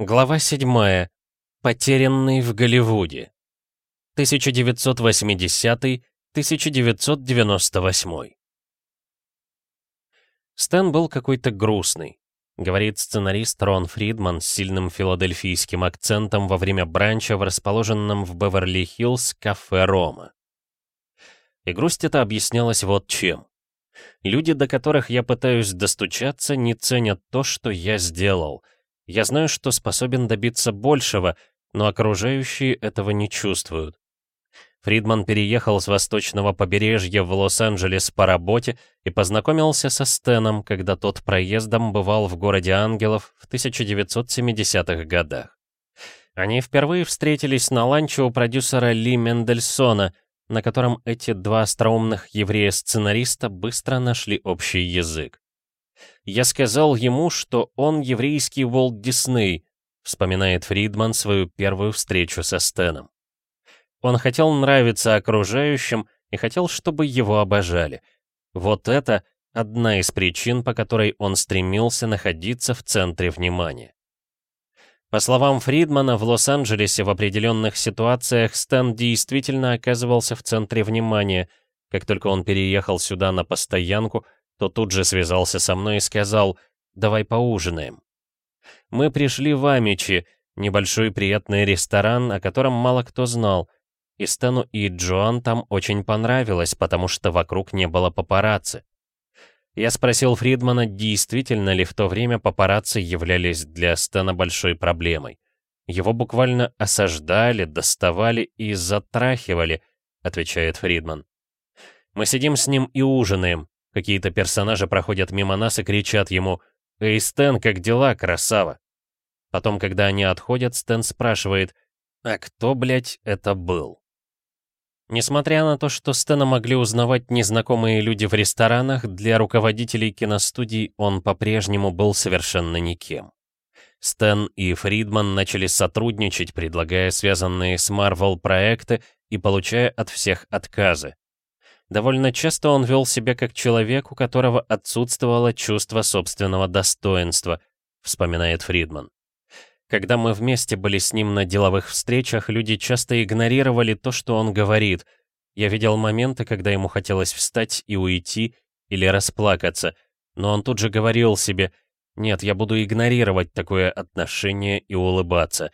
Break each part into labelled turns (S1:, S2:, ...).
S1: Глава 7. Потерянный в Голливуде. 1980-1998. Стэн был какой-то грустный, говорит сценарист Рон Фридман с сильным филадельфийским акцентом во время бранча в расположенном в Беверли-Хиллз кафе «Рома». И грусть это объяснялась вот чем. Люди, до которых я пытаюсь достучаться, не ценят то, что я сделал — я знаю, что способен добиться большего, но окружающие этого не чувствуют. Фридман переехал с восточного побережья в Лос-Анджелес по работе и познакомился со Стеном, когда тот проездом бывал в городе Ангелов в 1970-х годах. Они впервые встретились на ланче у продюсера Ли Мендельсона, на котором эти два остроумных еврея-сценариста быстро нашли общий язык. Я сказал ему, что он еврейский Волт Дисней, вспоминает Фридман свою первую встречу со Стеном. Он хотел нравиться окружающим и хотел, чтобы его обожали. Вот это одна из причин, по которой он стремился находиться в центре внимания. По словам Фридмана, в Лос-Анджелесе в определенных ситуациях Стэн действительно оказывался в центре внимания. Как только он переехал сюда на постоянку, то тут же связался со мной и сказал «давай поужинаем». Мы пришли в Амичи, небольшой приятный ресторан, о котором мало кто знал, и Стэну и Джоан там очень понравилось, потому что вокруг не было папарацци. Я спросил Фридмана, действительно ли в то время папарацци являлись для Стэна большой проблемой. Его буквально осаждали, доставали и затрахивали, отвечает Фридман. Мы сидим с ним и ужинаем, Какие-то персонажи проходят мимо нас и кричат ему «Эй, Стэн, как дела, красава?» Потом, когда они отходят, Стэн спрашивает «А кто, блядь, это был?» Несмотря на то, что Стэна могли узнавать незнакомые люди в ресторанах, для руководителей киностудий он по-прежнему был совершенно никем. Стэн и Фридман начали сотрудничать, предлагая связанные с Марвел проекты и получая от всех отказы. Довольно часто он вел себя как человек, у которого отсутствовало чувство собственного достоинства, вспоминает Фридман. Когда мы вместе были с ним на деловых встречах, люди часто игнорировали то, что он говорит. Я видел моменты, когда ему хотелось встать и уйти, или расплакаться, но он тут же говорил себе «Нет, я буду игнорировать такое отношение и улыбаться».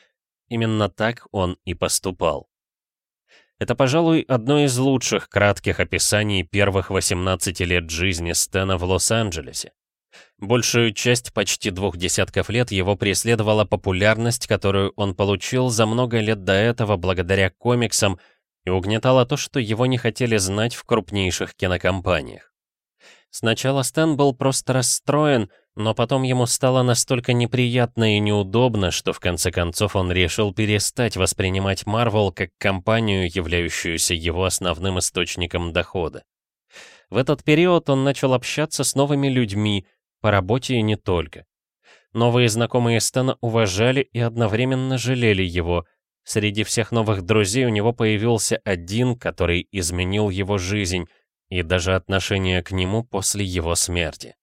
S1: Именно так он и поступал. Это, пожалуй, одно из лучших кратких описаний первых 18 лет жизни Стэна в Лос-Анджелесе. Большую часть почти двух десятков лет его преследовала популярность, которую он получил за много лет до этого благодаря комиксам, и угнетало то, что его не хотели знать в крупнейших кинокомпаниях. Сначала Стэн был просто расстроен, но потом ему стало настолько неприятно и неудобно, что в конце концов он решил перестать воспринимать Marvel как компанию, являющуюся его основным источником дохода. В этот период он начал общаться с новыми людьми, по работе и не только. Новые знакомые Стэна уважали и одновременно жалели его. Среди всех новых друзей у него появился один, который изменил его жизнь — и даже отношение к нему после его смерти.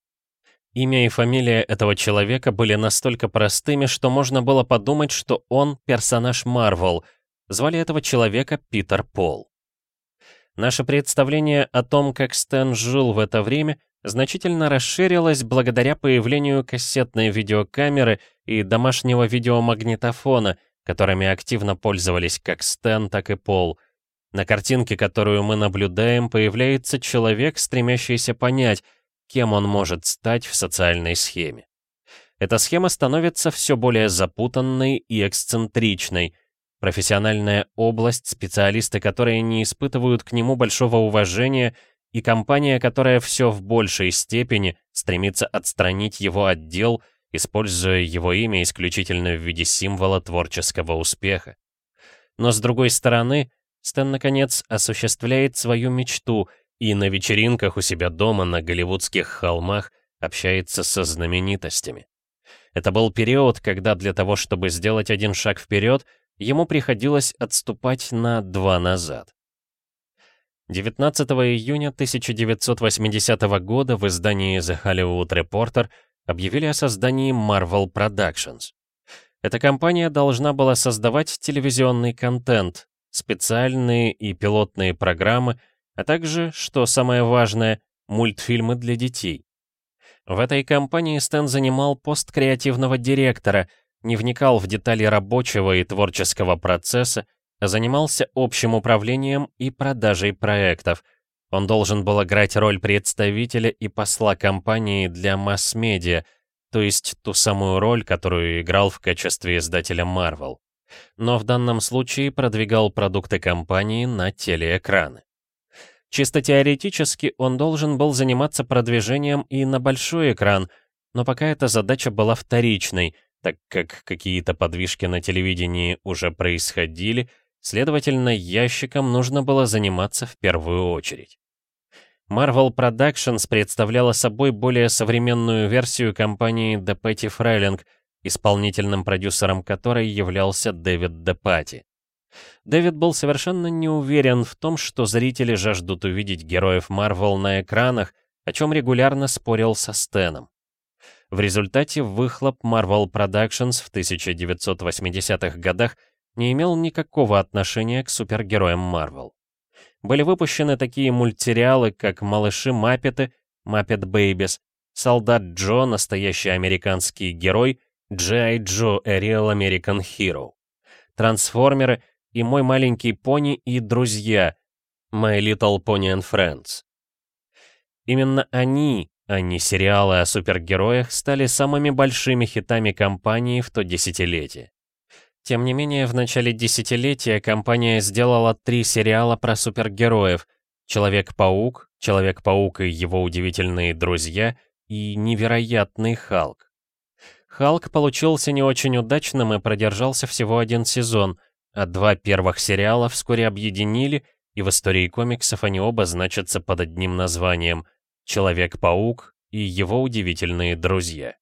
S1: Имя и фамилия этого человека были настолько простыми, что можно было подумать, что он персонаж Марвел. Звали этого человека Питер Пол. Наше представление о том, как Стэн жил в это время, значительно расширилось благодаря появлению кассетной видеокамеры и домашнего видеомагнитофона, которыми активно пользовались как Стэн, так и Пол — на картинке, которую мы наблюдаем, появляется человек, стремящийся понять, кем он может стать в социальной схеме. Эта схема становится все более запутанной и эксцентричной. Профессиональная область, специалисты, которые не испытывают к нему большого уважения, и компания, которая все в большей степени стремится отстранить его от дел, используя его имя исключительно в виде символа творческого успеха. Но с другой стороны, Стэн, наконец, осуществляет свою мечту и на вечеринках у себя дома на голливудских холмах общается со знаменитостями. Это был период, когда для того, чтобы сделать один шаг вперед, ему приходилось отступать на два назад. 19 июня 1980 года в издании The Hollywood Reporter объявили о создании Marvel Productions. Эта компания должна была создавать телевизионный контент, специальные и пилотные программы, а также, что самое важное, мультфильмы для детей. В этой компании Стэн занимал пост креативного директора, не вникал в детали рабочего и творческого процесса, а занимался общим управлением и продажей проектов. Он должен был играть роль представителя и посла компании для масс-медиа, то есть ту самую роль, которую играл в качестве издателя Marvel. Но в данном случае продвигал продукты компании на телеэкраны. Чисто теоретически он должен был заниматься продвижением и на большой экран, но пока эта задача была вторичной, так как какие-то подвижки на телевидении уже происходили, следовательно, ящиком нужно было заниматься в первую очередь. Marvel Productions представляла собой более современную версию компании The Petty Фрелинг, исполнительным продюсером которой являлся Дэвид Депати. Дэвид был совершенно не уверен в том, что зрители жаждут увидеть героев Марвел на экранах, о чем регулярно спорил со Стэном. В результате выхлоп Marvel Productions в 1980-х годах не имел никакого отношения к супергероям Марвел были выпущены такие мультсериалы, как «Малыши-маппеты», «Muppet Babies», «Солдат Джо. Настоящий американский герой», «G.I. Джо. A Real American Hero», «Трансформеры» и «Мой маленький пони» и «Друзья», «My Little Pony and Friends». Именно они, а не сериалы о супергероях, стали самыми большими хитами компании в то десятилетие. Тем не менее, в начале десятилетия компания сделала три сериала про супергероев «Человек-паук», «Человек-паук и его удивительные друзья» и «Невероятный Халк». Халк получился не очень удачным и продержался всего один сезон, а два первых сериала вскоре объединили, и в истории комиксов они оба значатся под одним названием «Человек-паук» и его удивительные друзья.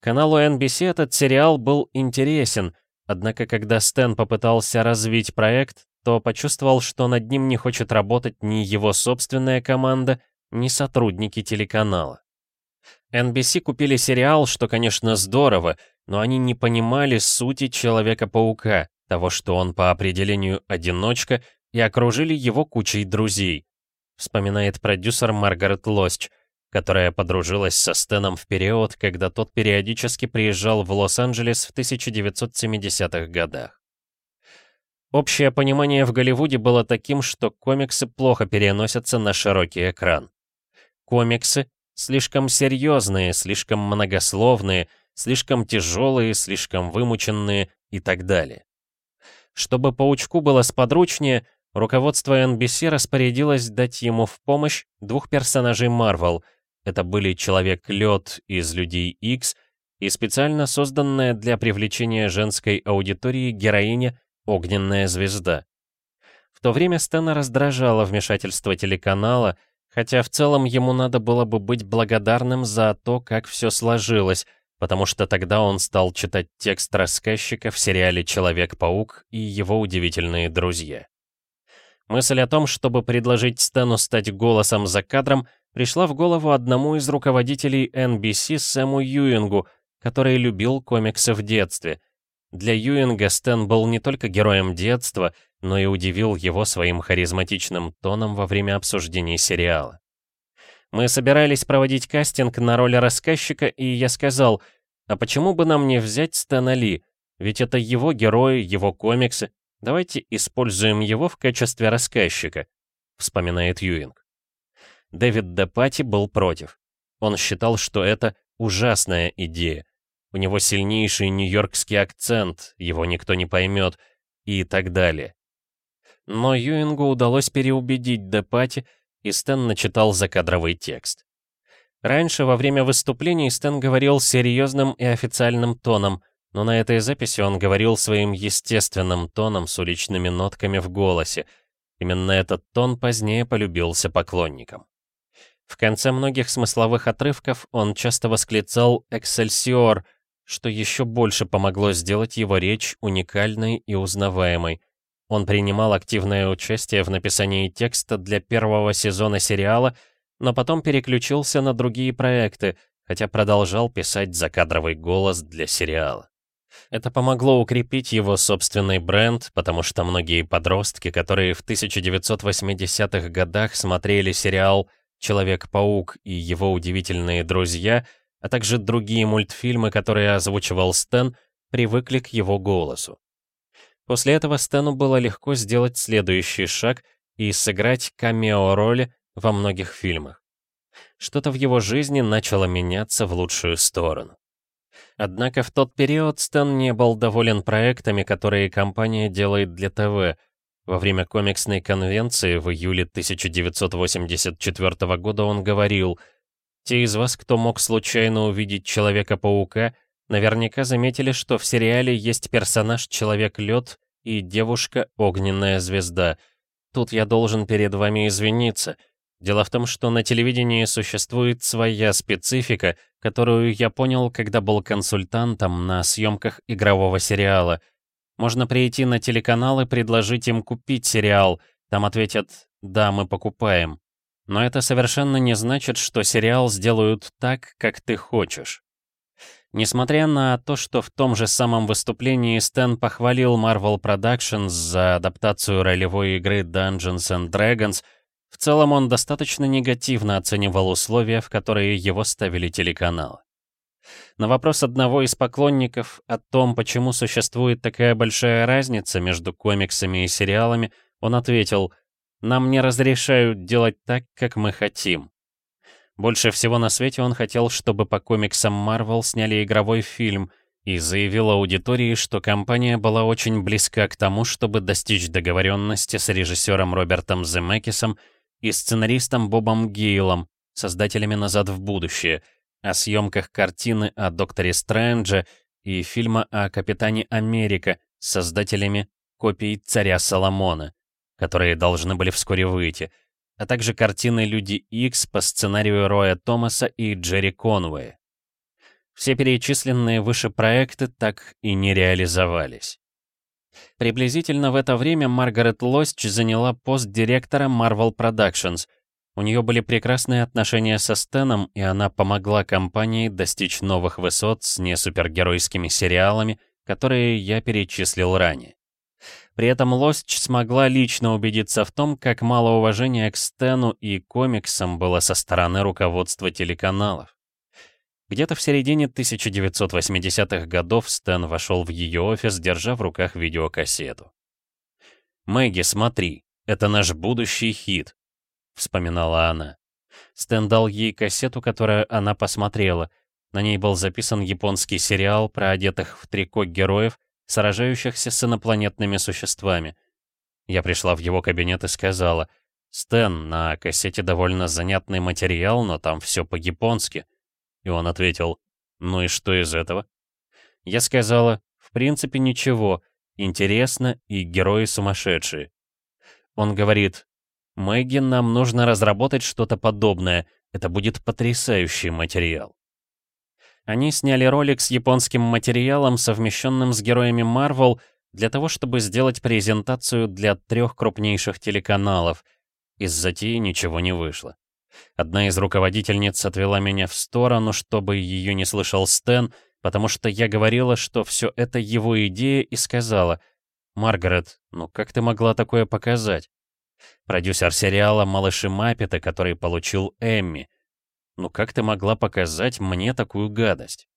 S1: Каналу NBC этот сериал был интересен, Однако, когда Стэн попытался развить проект, то почувствовал, что над ним не хочет работать ни его собственная команда, ни сотрудники телеканала. NBC купили сериал, что, конечно, здорово, но они не понимали сути Человека-паука, того, что он по определению одиночка, и окружили его кучей друзей, вспоминает продюсер Маргарет Лосч, которая подружилась со Стэном в период, когда тот периодически приезжал в Лос-Анджелес в 1970-х годах. Общее понимание в Голливуде было таким, что комиксы плохо переносятся на широкий экран. Комиксы слишком серьезные, слишком многословные, слишком тяжелые, слишком вымученные и так далее. Чтобы паучку было сподручнее, руководство NBC распорядилось дать ему в помощь двух персонажей Marvel — это были Человек-лед из Людей X и специально созданная для привлечения женской аудитории героиня Огненная звезда. В то время Стэна раздражало вмешательство телеканала, хотя в целом ему надо было бы быть благодарным за то, как все сложилось, потому что тогда он стал читать текст рассказчика в сериале «Человек-паук» и его удивительные друзья. Мысль о том, чтобы предложить Стэну стать голосом за кадром, пришла в голову одному из руководителей NBC Сэму Юингу, который любил комиксы в детстве. Для Юинга Стэн был не только героем детства, но и удивил его своим харизматичным тоном во время обсуждений сериала. Мы собирались проводить кастинг на роль рассказчика, и я сказал, а почему бы нам не взять Стэна Ли? Ведь это его герои, его комиксы. Давайте используем его в качестве рассказчика, вспоминает Юинг. Дэвид Депати был против. Он считал, что это ужасная идея. У него сильнейший нью-йоркский акцент, его никто не поймет, и так далее. Но Юингу удалось переубедить Депати, и Стэн начитал закадровый текст. Раньше, во время выступлений, Стэн говорил серьезным и официальным тоном, но на этой записи он говорил своим естественным тоном с уличными нотками в голосе. Именно этот тон позднее полюбился поклонникам. В конце многих смысловых отрывков он часто восклицал «Эксельсиор», что еще больше помогло сделать его речь уникальной и узнаваемой. Он принимал активное участие в написании текста для первого сезона сериала, но потом переключился на другие проекты, хотя продолжал писать закадровый голос для сериала. Это помогло укрепить его собственный бренд, потому что многие подростки, которые в 1980-х годах смотрели сериал «Человек-паук» и его удивительные друзья, а также другие мультфильмы, которые озвучивал Стэн, привыкли к его голосу. После этого Стэну было легко сделать следующий шаг и сыграть камео-роли во многих фильмах. Что-то в его жизни начало меняться в лучшую сторону. Однако в тот период Стэн не был доволен проектами, которые компания делает для ТВ. Во время комиксной конвенции в июле 1984 года он говорил, «Те из вас, кто мог случайно увидеть Человека-паука, наверняка заметили, что в сериале есть персонаж Человек-лед и девушка-огненная звезда. Тут я должен перед вами извиниться». Дело в том, что на телевидении существует своя специфика, которую я понял, когда был консультантом на съемках игрового сериала. Можно прийти на телеканал и предложить им купить сериал. Там ответят «Да, мы покупаем». Но это совершенно не значит, что сериал сделают так, как ты хочешь. Несмотря на то, что в том же самом выступлении Стэн похвалил Marvel Productions за адаптацию ролевой игры Dungeons and Dragons — в целом он достаточно негативно оценивал условия, в которые его ставили телеканалы. На вопрос одного из поклонников о том, почему существует такая большая разница между комиксами и сериалами, он ответил, «Нам не разрешают делать так, как мы хотим». Больше всего на свете он хотел, чтобы по комиксам Marvel сняли игровой фильм, и заявил аудитории, что компания была очень близка к тому, чтобы достичь договоренности с режиссером Робертом Земекисом и сценаристом Бобом Гейлом, создателями «Назад в будущее», о съемках картины о Докторе Стрэндже и фильма о Капитане Америка с создателями копий Царя Соломона, которые должны были вскоре выйти, а также картины «Люди Икс» по сценарию Роя Томаса и Джерри Конуэя. Все перечисленные выше проекты так и не реализовались. Приблизительно в это время Маргарет Лосч заняла пост директора Marvel Productions. У нее были прекрасные отношения со Стэном, и она помогла компании достичь новых высот с несупергеройскими сериалами, которые я перечислил ранее. При этом Лосч смогла лично убедиться в том, как мало уважения к Стэну и комиксам было со стороны руководства телеканалов. Где-то в середине 1980-х годов Стэн вошел в ее офис, держа в руках видеокассету. «Мэгги, смотри, это наш будущий хит», — вспоминала она. Стэн дал ей кассету, которую она посмотрела. На ней был записан японский сериал про одетых в трико героев, сражающихся с инопланетными существами. Я пришла в его кабинет и сказала, «Стэн, на кассете довольно занятный материал, но там все по-японски. И он ответил, «Ну и что из этого?» Я сказала, «В принципе, ничего. Интересно, и герои сумасшедшие». Он говорит, «Мэгги, нам нужно разработать что-то подобное. Это будет потрясающий материал». Они сняли ролик с японским материалом, совмещенным с героями Marvel, для того, чтобы сделать презентацию для трех крупнейших телеканалов. Из затеи ничего не вышло. Одна из руководительниц отвела меня в сторону, чтобы ее не слышал Стэн, потому что я говорила, что все это его идея, и сказала, «Маргарет, ну как ты могла такое показать?» Продюсер сериала «Малыши Маппета», который получил Эмми. «Ну как ты могла показать мне такую гадость?»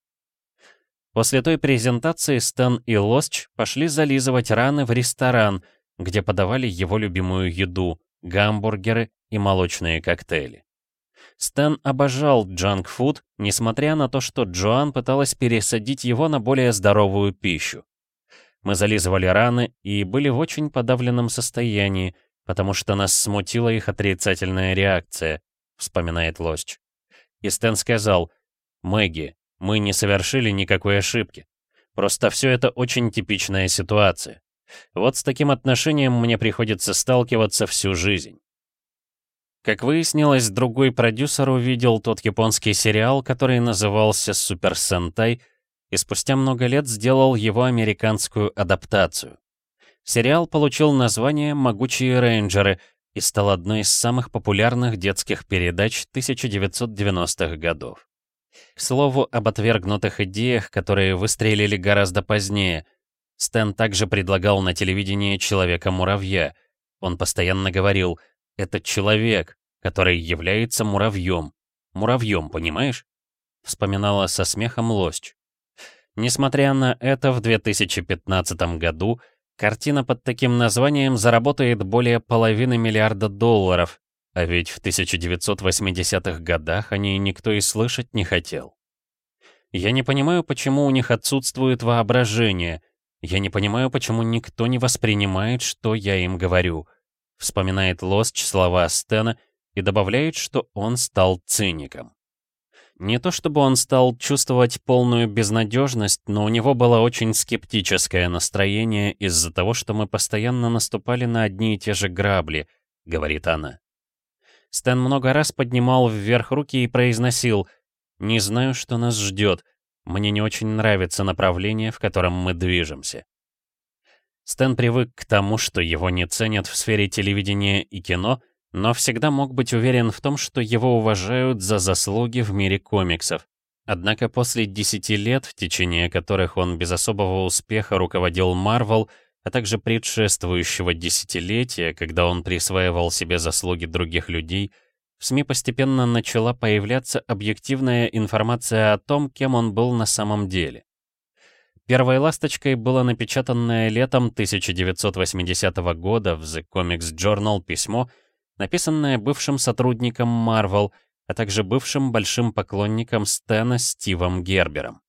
S1: После той презентации Стэн и Лосч пошли зализывать раны в ресторан, где подавали его любимую еду — гамбургеры и молочные коктейли. Стэн обожал джанк-фуд, несмотря на то, что Джоан пыталась пересадить его на более здоровую пищу. Мы зализывали раны и были в очень подавленном состоянии, потому что нас смутила их отрицательная реакция, вспоминает Лосч. И Стэн сказал, «Мэгги, мы не совершили никакой ошибки. Просто все это очень типичная ситуация. Вот с таким отношением мне приходится сталкиваться всю жизнь. Как выяснилось, другой продюсер увидел тот японский сериал, который назывался «Супер Сентай», и спустя много лет сделал его американскую адаптацию. Сериал получил название «Могучие рейнджеры» и стал одной из самых популярных детских передач 1990-х годов. К слову об отвергнутых идеях, которые выстрелили гораздо позднее. Стэн также предлагал на телевидении Человека-муравья. Он постоянно говорил «это человек, который является муравьем». Муравьем, понимаешь? Вспоминала со смехом Лость. Несмотря на это, в 2015 году картина под таким названием заработает более половины миллиарда долларов, а ведь в 1980-х годах о ней никто и слышать не хотел. Я не понимаю, почему у них отсутствует воображение. Я не понимаю, почему никто не воспринимает, что я им говорю. Вспоминает Лосч слова Стена и добавляет, что он стал циником. Не то чтобы он стал чувствовать полную безнадежность, но у него было очень скептическое настроение из-за того, что мы постоянно наступали на одни и те же грабли, говорит она. Стэн много раз поднимал вверх руки и произносил «Не знаю, что нас ждет. Мне не очень нравится направление, в котором мы движемся». Стэн привык к тому, что его не ценят в сфере телевидения и кино — но всегда мог быть уверен в том, что его уважают за заслуги в мире комиксов. Однако после 10 лет, в течение которых он без особого успеха руководил Марвел, а также предшествующего десятилетия, когда он присваивал себе заслуги других людей, в СМИ постепенно начала появляться объективная информация о том, кем он был на самом деле. Первой ласточкой было напечатанное летом 1980 года в The Comics Journal письмо, написанное бывшим сотрудником Marvel, а также бывшим большим поклонником Стэна Стивом Гербером.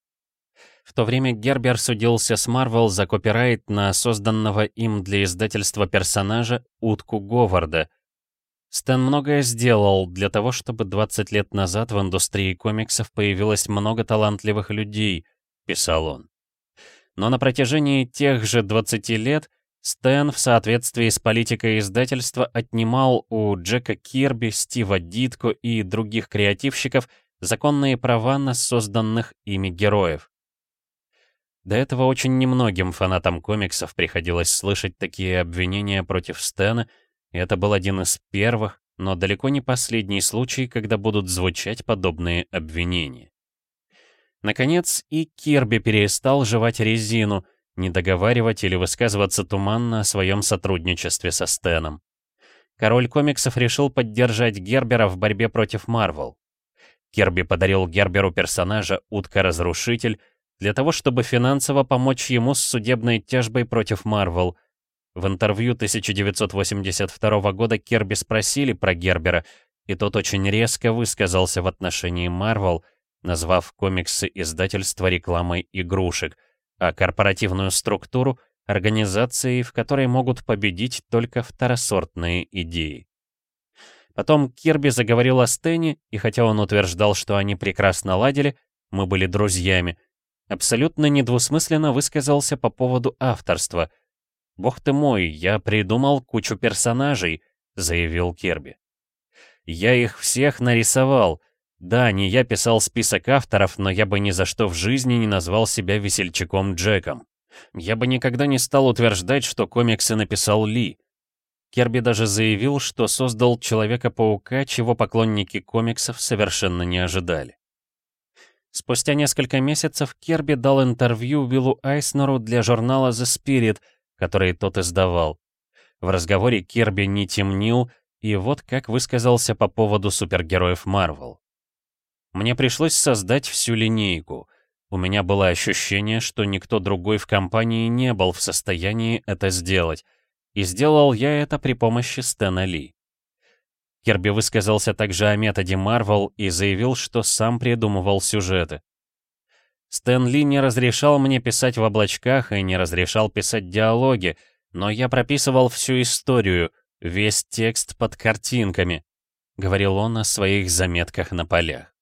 S1: В то время Гербер судился с Marvel за копирайт на созданного им для издательства персонажа Утку Говарда. Стэн многое сделал для того, чтобы 20 лет назад в индустрии комиксов появилось много талантливых людей, писал он. Но на протяжении тех же 20 лет Стэн в соответствии с политикой издательства отнимал у Джека Кирби, Стива Дитко и других креативщиков законные права на созданных ими героев. До этого очень немногим фанатам комиксов приходилось слышать такие обвинения против Стэна, и это был один из первых, но далеко не последний случай, когда будут звучать подобные обвинения. Наконец, и Кирби перестал жевать резину — не договаривать или высказываться туманно о своем сотрудничестве со Стэном. Король комиксов решил поддержать Гербера в борьбе против Марвел. Керби подарил Герберу персонажа Утка-разрушитель для того, чтобы финансово помочь ему с судебной тяжбой против Марвел. В интервью 1982 года Керби спросили про Гербера, и тот очень резко высказался в отношении Марвел, назвав комиксы издательства рекламой игрушек — а корпоративную структуру — организацией, в которой могут победить только второсортные идеи. Потом Кирби заговорил о Стэне, и хотя он утверждал, что они прекрасно ладили, мы были друзьями, абсолютно недвусмысленно высказался по поводу авторства. «Бог ты мой, я придумал кучу персонажей», — заявил Кирби. «Я их всех нарисовал, да, не я писал список авторов, но я бы ни за что в жизни не назвал себя весельчаком Джеком. Я бы никогда не стал утверждать, что комиксы написал Ли. Керби даже заявил, что создал Человека-паука, чего поклонники комиксов совершенно не ожидали. Спустя несколько месяцев Керби дал интервью Виллу Айснеру для журнала The Spirit, который тот издавал. В разговоре Керби не темнил, и вот как высказался по поводу супергероев Марвел. Мне пришлось создать всю линейку. У меня было ощущение, что никто другой в компании не был в состоянии это сделать. И сделал я это при помощи Стэна Ли. Керби высказался также о методе Марвел и заявил, что сам придумывал сюжеты. Стэн Ли не разрешал мне писать в облачках и не разрешал писать диалоги, но я прописывал всю историю, весь текст под картинками, — говорил он о своих заметках на полях.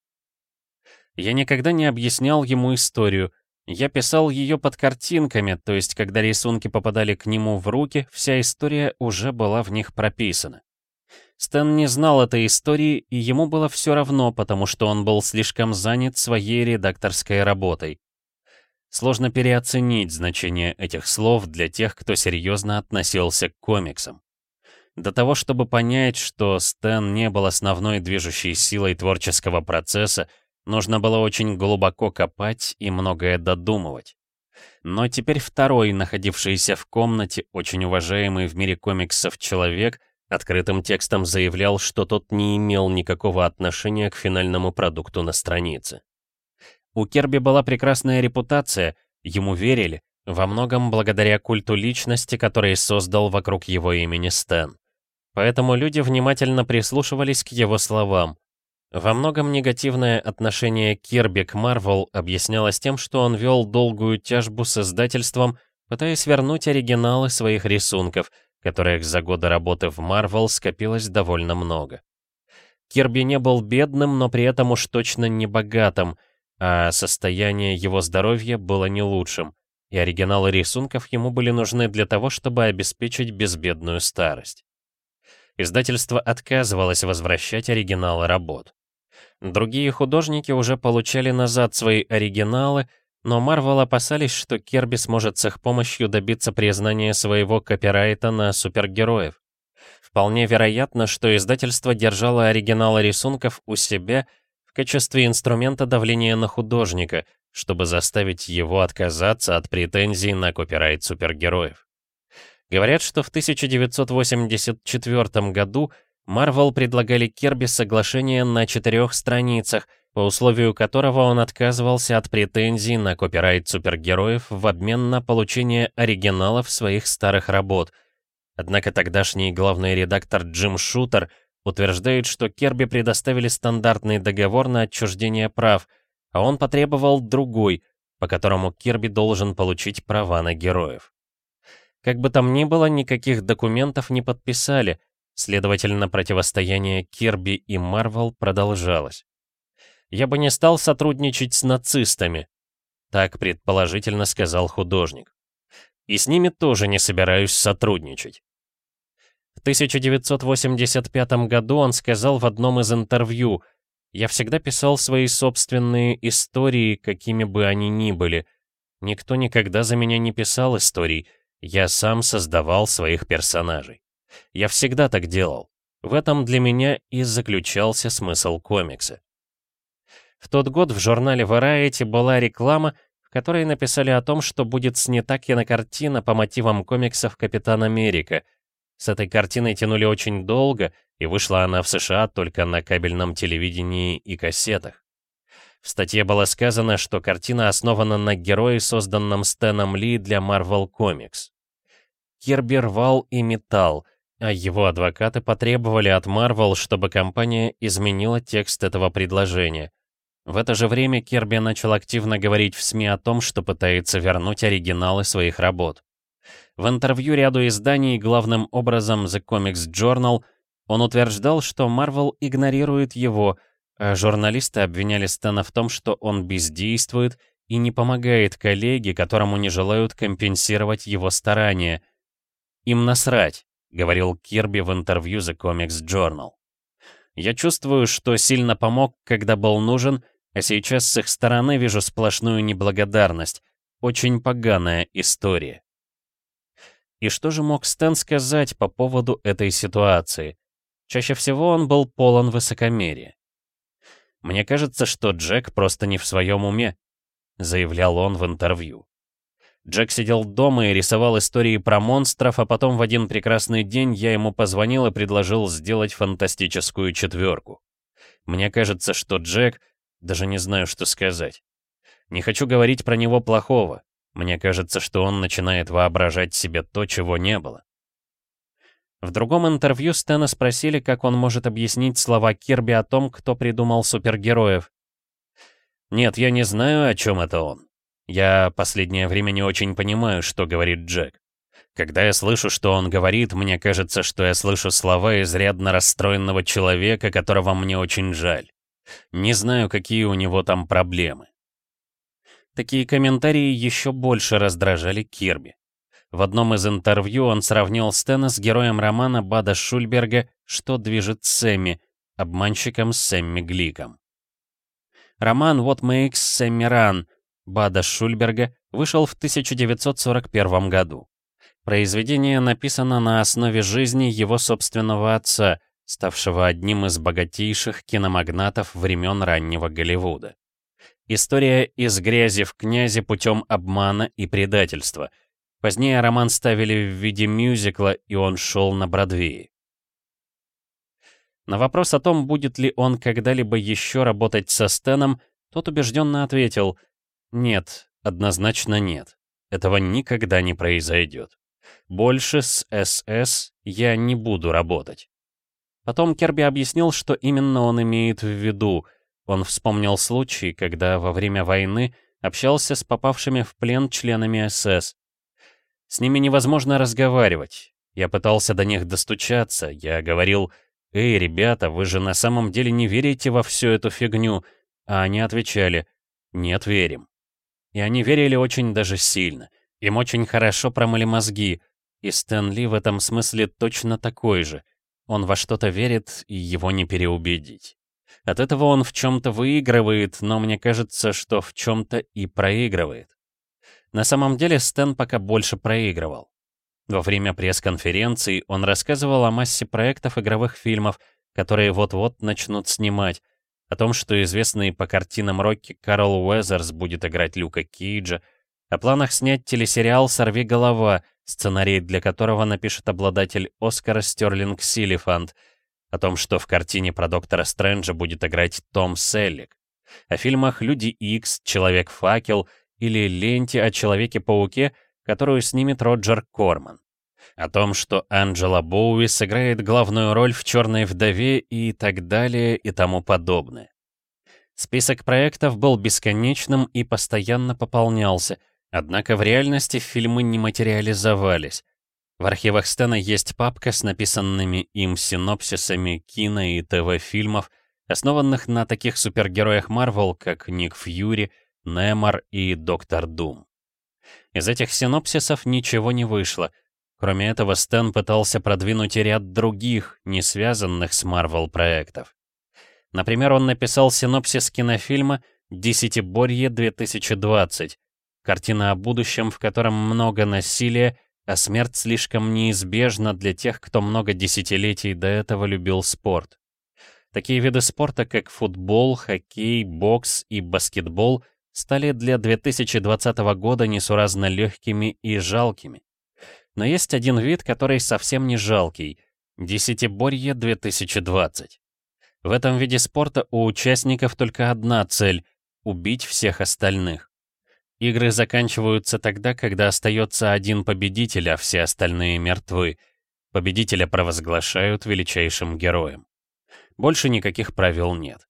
S1: Я никогда не объяснял ему историю. Я писал ее под картинками, то есть когда рисунки попадали к нему в руки, вся история уже была в них прописана. Стэн не знал этой истории, и ему было все равно, потому что он был слишком занят своей редакторской работой. Сложно переоценить значение этих слов для тех, кто серьезно относился к комиксам. До того, чтобы понять, что Стэн не был основной движущей силой творческого процесса, Нужно было очень глубоко копать и многое додумывать. Но теперь второй, находившийся в комнате, очень уважаемый в мире комиксов человек, открытым текстом заявлял, что тот не имел никакого отношения к финальному продукту на странице. У Керби была прекрасная репутация, ему верили, во многом благодаря культу личности, который создал вокруг его имени Стэн. Поэтому люди внимательно прислушивались к его словам. Во многом негативное отношение Кирби к Марвел объяснялось тем, что он вел долгую тяжбу с издательством, пытаясь вернуть оригиналы своих рисунков, которых за годы работы в Марвел скопилось довольно много. Кирби не был бедным, но при этом уж точно не богатым, а состояние его здоровья было не лучшим, и оригиналы рисунков ему были нужны для того, чтобы обеспечить безбедную старость. Издательство отказывалось возвращать оригиналы работ. Другие художники уже получали назад свои оригиналы, но Марвел опасались, что Керби сможет с их помощью добиться признания своего копирайта на супергероев. Вполне вероятно, что издательство держало оригиналы рисунков у себя в качестве инструмента давления на художника, чтобы заставить его отказаться от претензий на копирайт супергероев. Говорят, что в 1984 году Марвел предлагали Керби соглашение на четырех страницах, по условию которого он отказывался от претензий на копирайт супергероев в обмен на получение оригиналов своих старых работ. Однако тогдашний главный редактор Джим Шутер утверждает, что Керби предоставили стандартный договор на отчуждение прав, а он потребовал другой, по которому Керби должен получить права на героев. Как бы там ни было, никаких документов не подписали, Следовательно, противостояние Кирби и Марвел продолжалось. «Я бы не стал сотрудничать с нацистами», — так предположительно сказал художник. «И с ними тоже не собираюсь сотрудничать». В 1985 году он сказал в одном из интервью, «Я всегда писал свои собственные истории, какими бы они ни были. Никто никогда за меня не писал историй, я сам создавал своих персонажей». Я всегда так делал. В этом для меня и заключался смысл комикса. В тот год в журнале Variety была реклама, в которой написали о том, что будет снята кинокартина по мотивам комиксов «Капитан Америка». С этой картиной тянули очень долго, и вышла она в США только на кабельном телевидении и кассетах. В статье было сказано, что картина основана на герое, созданном Стэном Ли для Marvel Comics. Кирби рвал и металл, а его адвокаты потребовали от Marvel, чтобы компания изменила текст этого предложения. В это же время Керби начал активно говорить в СМИ о том, что пытается вернуть оригиналы своих работ. В интервью ряду изданий, главным образом The Comics Journal, он утверждал, что Marvel игнорирует его, а журналисты обвиняли Стэна в том, что он бездействует и не помогает коллеге, которому не желают компенсировать его старания. Им насрать, говорил Кирби в интервью The Comics Journal. «Я чувствую, что сильно помог, когда был нужен, а сейчас с их стороны вижу сплошную неблагодарность. Очень поганая история». И что же мог Стэн сказать по поводу этой ситуации? Чаще всего он был полон высокомерия. «Мне кажется, что Джек просто не в своем уме», — заявлял он в интервью. Джек сидел дома и рисовал истории про монстров, а потом в один прекрасный день я ему позвонил и предложил сделать фантастическую четверку. Мне кажется, что Джек... Даже не знаю, что сказать. Не хочу говорить про него плохого. Мне кажется, что он начинает воображать себе то, чего не было. В другом интервью Стэна спросили, как он может объяснить слова Кирби о том, кто придумал супергероев. «Нет, я не знаю, о чем это он. Я последнее время не очень понимаю, что говорит Джек. Когда я слышу, что он говорит, мне кажется, что я слышу слова изрядно расстроенного человека, которого мне очень жаль. Не знаю, какие у него там проблемы. Такие комментарии еще больше раздражали Кирби. В одном из интервью он сравнил Стэна с героем романа Бада Шульберга «Что движет Сэмми», обманщиком Сэмми Гликом. Роман «What Makes Sammy Run» Бада Шульберга вышел в 1941 году. Произведение написано на основе жизни его собственного отца, ставшего одним из богатейших киномагнатов времен раннего Голливуда. История из грязи в князи путем обмана и предательства. Позднее роман ставили в виде мюзикла, и он шел на Бродвее. На вопрос о том, будет ли он когда-либо еще работать со Стэном, тот убежденно ответил «Нет, однозначно нет. Этого никогда не произойдет. Больше с СС я не буду работать». Потом Керби объяснил, что именно он имеет в виду. Он вспомнил случай, когда во время войны общался с попавшими в плен членами СС. С ними невозможно разговаривать. Я пытался до них достучаться. Я говорил «Эй, ребята, вы же на самом деле не верите во всю эту фигню?» А они отвечали «Нет, верим». И они верили очень даже сильно. Им очень хорошо промыли мозги. И Стэн Ли в этом смысле точно такой же. Он во что-то верит, и его не переубедить. От этого он в чем-то выигрывает, но мне кажется, что в чем-то и проигрывает. На самом деле Стэн пока больше проигрывал. Во время пресс-конференции он рассказывал о массе проектов игровых фильмов, которые вот-вот начнут снимать, о том, что известный по картинам Рокки Карл Уэзерс будет играть Люка Кейджа, о планах снять телесериал «Сорви голова», сценарий для которого напишет обладатель Оскара Стерлинг Силифанд, о том, что в картине про Доктора Стрэнджа будет играть Том Селлик, о фильмах «Люди Икс», «Человек-факел» или ленте о Человеке-пауке — которую снимет Роджер Корман. О том, что Анджела Боуи сыграет главную роль в «Черной вдове» и так далее и тому подобное. Список проектов был бесконечным и постоянно пополнялся, однако в реальности фильмы не материализовались. В архивах Стэна есть папка с написанными им синопсисами кино и ТВ-фильмов, основанных на таких супергероях Марвел, как Ник Фьюри, Немор и Доктор Дум. Из этих синопсисов ничего не вышло. Кроме этого, Стэн пытался продвинуть ряд других, не связанных с Марвел проектов. Например, он написал синопсис кинофильма «Десятиборье 2020», картина о будущем, в котором много насилия, а смерть слишком неизбежна для тех, кто много десятилетий до этого любил спорт. Такие виды спорта, как футбол, хоккей, бокс и баскетбол, стали для 2020 года несуразно легкими и жалкими. Но есть один вид, который совсем не жалкий — Десятиборье 2020. В этом виде спорта у участников только одна цель — убить всех остальных. Игры заканчиваются тогда, когда остается один победитель, а все остальные мертвы. Победителя провозглашают величайшим героем. Больше никаких правил нет.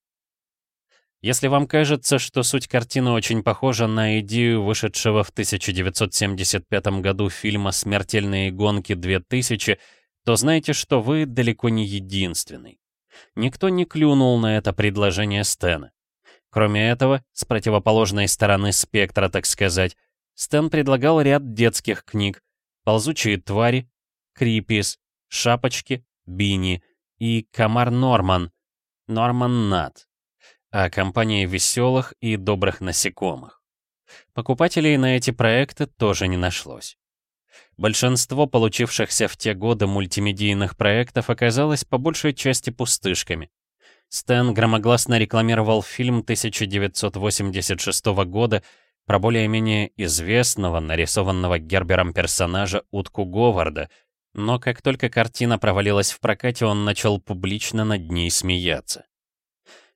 S1: Если вам кажется, что суть картины очень похожа на идею вышедшего в 1975 году фильма «Смертельные гонки 2000», то знайте, что вы далеко не единственный. Никто не клюнул на это предложение Стэна. Кроме этого, с противоположной стороны спектра, так сказать, Стэн предлагал ряд детских книг «Ползучие твари», «Крипис», «Шапочки», «Бини» и «Комар Норман», «Норман Нат», а компания веселых и добрых насекомых. Покупателей на эти проекты тоже не нашлось. Большинство получившихся в те годы мультимедийных проектов оказалось по большей части пустышками. Стэн громогласно рекламировал фильм 1986 года про более-менее известного, нарисованного Гербером персонажа Утку Говарда, но как только картина провалилась в прокате, он начал публично над ней смеяться.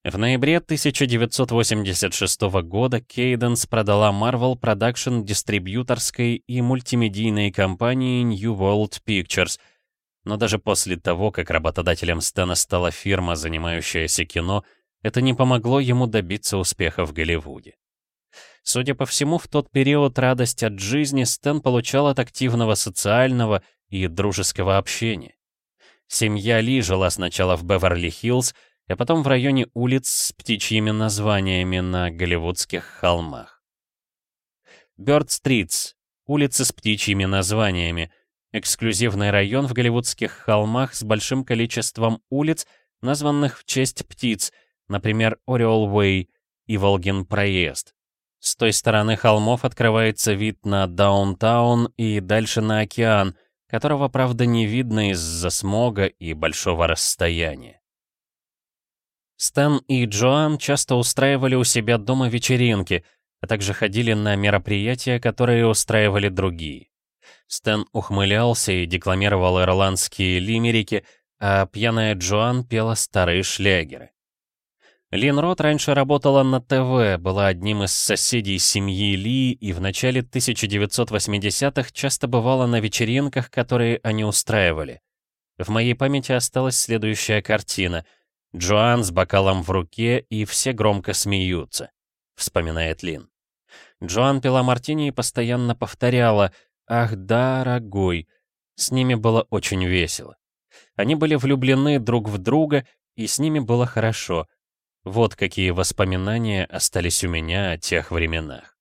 S1: В ноябре 1986 года Cadence продала Marvel Production дистрибьюторской и мультимедийной компании New World Pictures, но даже после того, как работодателем Стэна стала фирма, занимающаяся кино, это не помогло ему добиться успеха в Голливуде. Судя по всему, в тот период радость от жизни Стэн получал от активного социального и дружеского общения. Семья Ли жила сначала в Беверли-Хиллз, а потом в районе улиц с птичьими названиями на голливудских холмах. Бёрд-стритс — улицы с птичьими названиями, эксклюзивный район в голливудских холмах с большим количеством улиц, названных в честь птиц, например, Ориол Уэй и Волгин проезд. С той стороны холмов открывается вид на Даунтаун и дальше на океан, которого, правда, не видно из-за смога и большого расстояния. Стэн и Джоан часто устраивали у себя дома вечеринки, а также ходили на мероприятия, которые устраивали другие. Стэн ухмылялся и декламировал ирландские лимерики, а пьяная Джоан пела старые шлягеры. Лин Рот раньше работала на ТВ, была одним из соседей семьи Ли и в начале 1980-х часто бывала на вечеринках, которые они устраивали. В моей памяти осталась следующая картина. Джоан с бокалом в руке, и все громко смеются, вспоминает Лин. Джоан пила мартини и постоянно повторяла «Ах, дорогой!». С ними было очень весело. Они были влюблены друг в друга, и с ними было хорошо — вот какие воспоминания остались у меня о тех временах.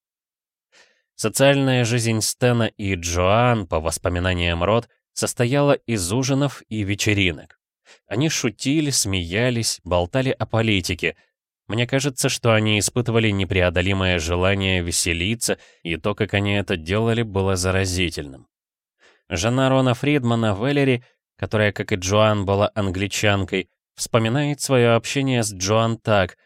S1: Социальная жизнь Стена и Джоан, по воспоминаниям Рот, состояла из ужинов и вечеринок. Они шутили, смеялись, болтали о политике. Мне кажется, что они испытывали непреодолимое желание веселиться, и то, как они это делали, было заразительным. Жена Рона Фридмана, Веллери, которая, как и Джоан, была англичанкой, Вспоминает свое общение с Джоан так.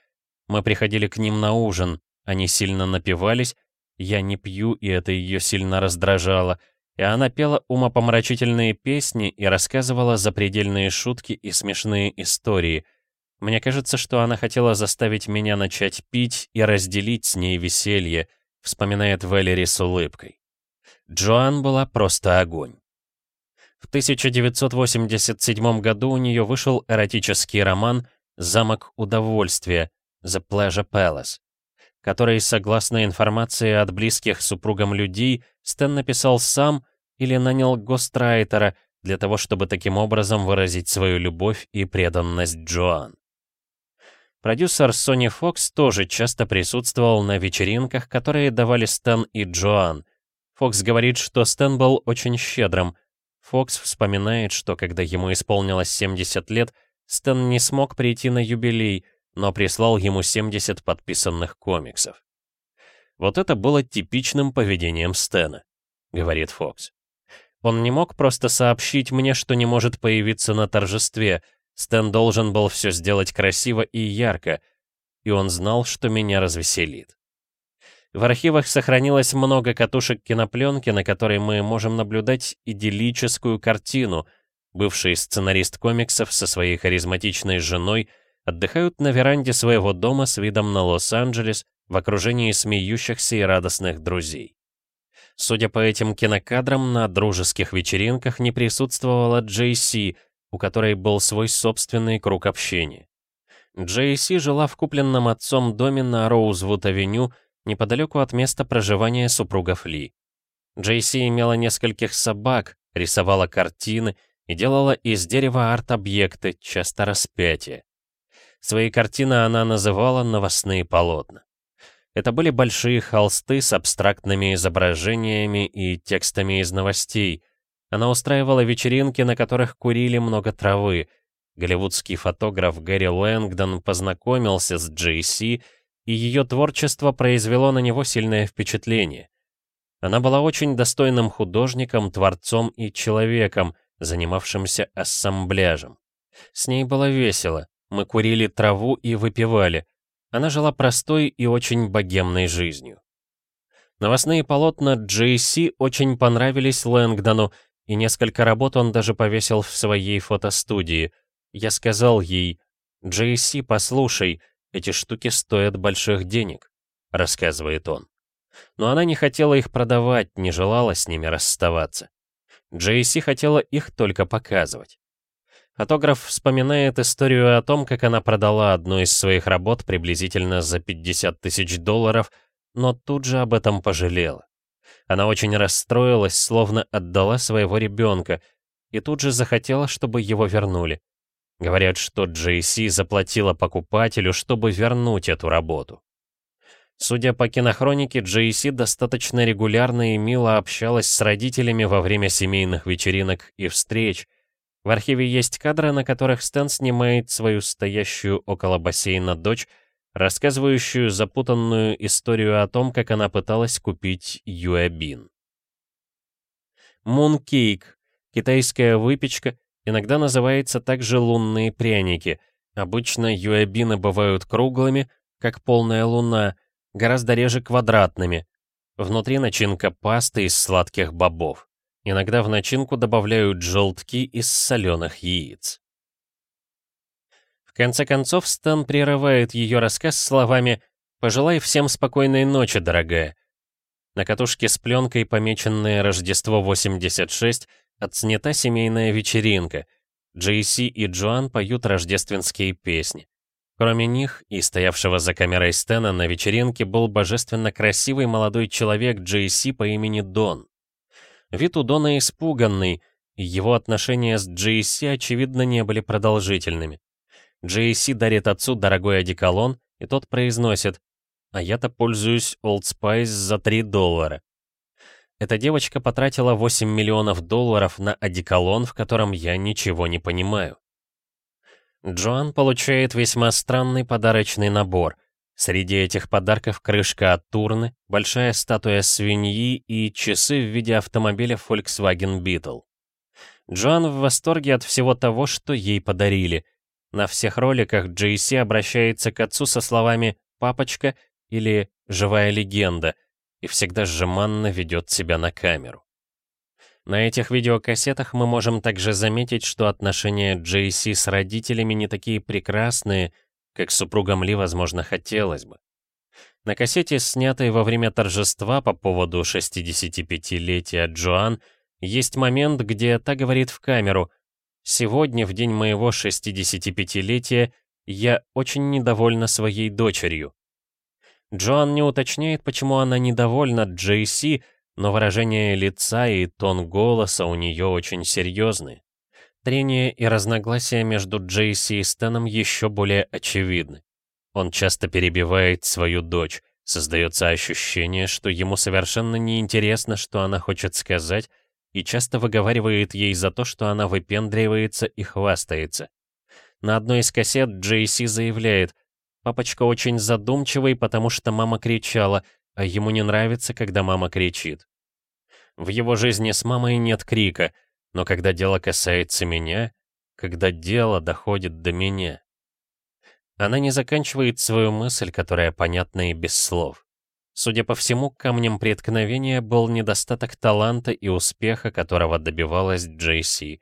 S1: Мы приходили к ним на ужин, они сильно напивались, я не пью, и это ее сильно раздражало. И она пела умопомрачительные песни и рассказывала запредельные шутки и смешные истории. Мне кажется, что она хотела заставить меня начать пить и разделить с ней веселье, вспоминает Валери с улыбкой. Джоан была просто огонь. В 1987 году у нее вышел эротический роман «Замок удовольствия» «The Pleasure Palace», который, согласно информации от близких супругам людей, Стэн написал сам или нанял гострайтера для того, чтобы таким образом выразить свою любовь и преданность Джоан. Продюсер Сони Фокс тоже часто присутствовал на вечеринках, которые давали Стэн и Джоан. Фокс говорит, что Стэн был очень щедрым, Фокс вспоминает, что когда ему исполнилось 70 лет, Стэн не смог прийти на юбилей, но прислал ему 70 подписанных комиксов. Вот это было типичным поведением Стэна, говорит Фокс. Он не мог просто сообщить мне, что не может появиться на торжестве. Стэн должен был все сделать красиво и ярко, и он знал, что меня развеселит. В архивах сохранилось много катушек кинопленки, на которой мы можем наблюдать идиллическую картину. Бывший сценарист комиксов со своей харизматичной женой отдыхают на веранде своего дома с видом на Лос-Анджелес в окружении смеющихся и радостных друзей. Судя по этим кинокадрам, на дружеских вечеринках не присутствовала Джейси, у которой был свой собственный круг общения. Джейси жила в купленном отцом доме на Роузвуд-авеню, неподалеку от места проживания супругов Ли. Джейси имела нескольких собак, рисовала картины и делала из дерева арт-объекты, часто распятия. Свои картины она называла «новостные полотна». Это были большие холсты с абстрактными изображениями и текстами из новостей. Она устраивала вечеринки, на которых курили много травы. Голливудский фотограф Гэри Лэнгдон познакомился с Джейси и ее творчество произвело на него сильное впечатление. Она была очень достойным художником, творцом и человеком, занимавшимся ассамбляжем. С ней было весело, мы курили траву и выпивали. Она жила простой и очень богемной жизнью. Новостные полотна Джейси очень понравились Лэнгдону, и несколько работ он даже повесил в своей фотостудии. Я сказал ей, «Джейси, послушай, эти штуки стоят больших денег», — рассказывает он. Но она не хотела их продавать, не желала с ними расставаться. Джейси хотела их только показывать. Фотограф вспоминает историю о том, как она продала одну из своих работ приблизительно за 50 тысяч долларов, но тут же об этом пожалела. Она очень расстроилась, словно отдала своего ребенка, и тут же захотела, чтобы его вернули. Говорят, что JC заплатила покупателю, чтобы вернуть эту работу. Судя по кинохронике, JC достаточно регулярно и мило общалась с родителями во время семейных вечеринок и встреч. В архиве есть кадры, на которых Стэн снимает свою стоящую около бассейна дочь, рассказывающую запутанную историю о том, как она пыталась купить Юэбин. Мункейк Китайская выпечка иногда называется также лунные пряники. Обычно юэбины бывают круглыми, как полная луна, гораздо реже квадратными. Внутри начинка пасты из сладких бобов. Иногда в начинку добавляют желтки из соленых яиц. В конце концов, Стэн прерывает ее рассказ словами «Пожелай всем спокойной ночи, дорогая». На катушке с пленкой, помеченной «Рождество 86», отснята семейная вечеринка. Джейси и Джоан поют рождественские песни. Кроме них и стоявшего за камерой Стэна на вечеринке был божественно красивый молодой человек Джейси по имени Дон. Вид у Дона испуганный, и его отношения с Джейси, очевидно, не были продолжительными. Джейси дарит отцу дорогой одеколон, и тот произносит «А я-то пользуюсь Old Spice за 3 доллара». Эта девочка потратила 8 миллионов долларов на одеколон, в котором я ничего не понимаю. Джоан получает весьма странный подарочный набор. Среди этих подарков крышка от Турны, большая статуя свиньи и часы в виде автомобиля Volkswagen Beetle. Джоан в восторге от всего того, что ей подарили. На всех роликах Джейси обращается к отцу со словами «папочка» или «живая легенда», и всегда жеманно ведет себя на камеру. На этих видеокассетах мы можем также заметить, что отношения Джейси с родителями не такие прекрасные, как супругам Ли, возможно, хотелось бы. На кассете, снятой во время торжества по поводу 65-летия Джоан, есть момент, где та говорит в камеру Сегодня, в день моего 65-летия, я очень недовольна своей дочерью. Джоан не уточняет, почему она недовольна Джейси, но выражение лица и тон голоса у нее очень серьезны. Трение и разногласия между Джейси и Стэном еще более очевидны. Он часто перебивает свою дочь, создается ощущение, что ему совершенно неинтересно, что она хочет сказать, и часто выговаривает ей за то, что она выпендривается и хвастается. На одной из кассет Джейси заявляет, «Папочка очень задумчивый, потому что мама кричала, а ему не нравится, когда мама кричит». В его жизни с мамой нет крика, но когда дело касается меня, когда дело доходит до меня. Она не заканчивает свою мысль, которая понятна и без слов. Судя по всему, камнем преткновения был недостаток таланта и успеха, которого добивалась Джейси.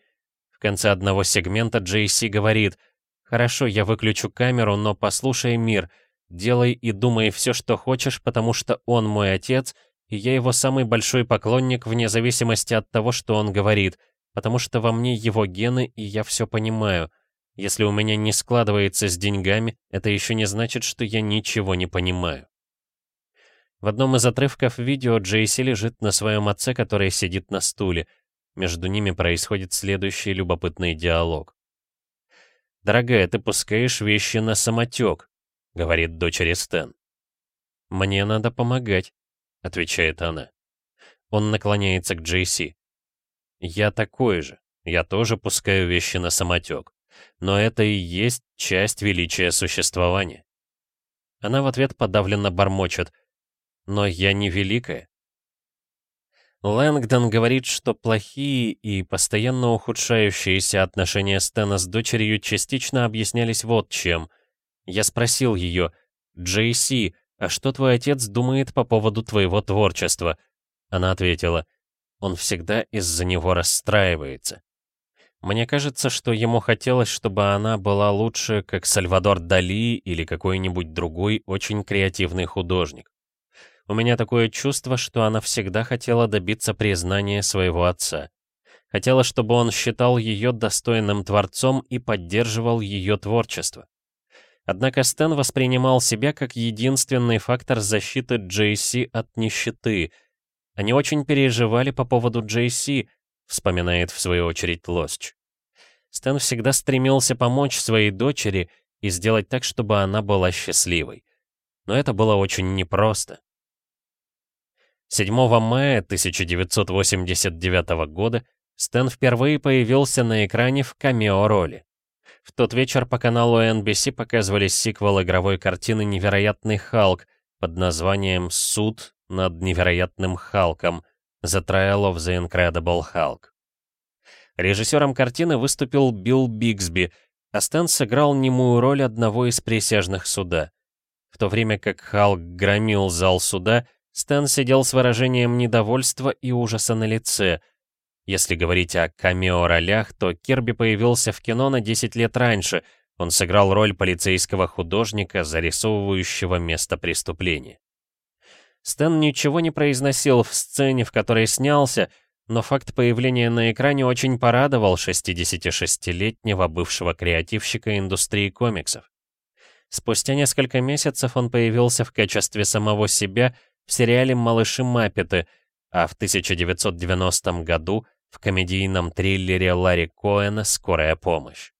S1: В конце одного сегмента Джейси говорит «Хорошо, я выключу камеру, но послушай мир, делай и думай все, что хочешь, потому что он мой отец, и я его самый большой поклонник вне зависимости от того, что он говорит, потому что во мне его гены, и я все понимаю. Если у меня не складывается с деньгами, это еще не значит, что я ничего не понимаю». В одном из отрывков видео Джейси лежит на своем отце, который сидит на стуле. Между ними происходит следующий любопытный диалог. «Дорогая, ты пускаешь вещи на самотек», — говорит дочери Стэн. «Мне надо помогать», — отвечает она. Он наклоняется к Джейси. «Я такой же. Я тоже пускаю вещи на самотек. Но это и есть часть величия существования». Она в ответ подавленно бормочет — но я не великая. Лэнгдон говорит, что плохие и постоянно ухудшающиеся отношения Стэна с дочерью частично объяснялись вот чем. Я спросил ее, «Джейси, а что твой отец думает по поводу твоего творчества?» Она ответила, «Он всегда из-за него расстраивается». Мне кажется, что ему хотелось, чтобы она была лучше, как Сальвадор Дали или какой-нибудь другой очень креативный художник. У меня такое чувство, что она всегда хотела добиться признания своего отца. Хотела, чтобы он считал ее достойным творцом и поддерживал ее творчество. Однако Стэн воспринимал себя как единственный фактор защиты Джейси от нищеты. Они очень переживали по поводу Джейси, вспоминает в свою очередь Лосч. Стэн всегда стремился помочь своей дочери и сделать так, чтобы она была счастливой. Но это было очень непросто. 7 мая 1989 года Стэн впервые появился на экране в камео-роли. В тот вечер по каналу NBC показывали сиквел игровой картины «Невероятный Халк» под названием «Суд над невероятным Халком» The Trial of the Incredible Hulk. Режиссером картины выступил Билл Бигсби, а Стэн сыграл немую роль одного из присяжных суда. В то время как Халк громил зал суда, Стэн сидел с выражением недовольства и ужаса на лице. Если говорить о камео-ролях, то Кирби появился в кино на 10 лет раньше. Он сыграл роль полицейского художника, зарисовывающего место преступления. Стэн ничего не произносил в сцене, в которой снялся, но факт появления на экране очень порадовал 66-летнего бывшего креативщика индустрии комиксов. Спустя несколько месяцев он появился в качестве самого себя в сериале «Малыши Маппеты», а в 1990 году в комедийном триллере Ларри Коэна «Скорая помощь».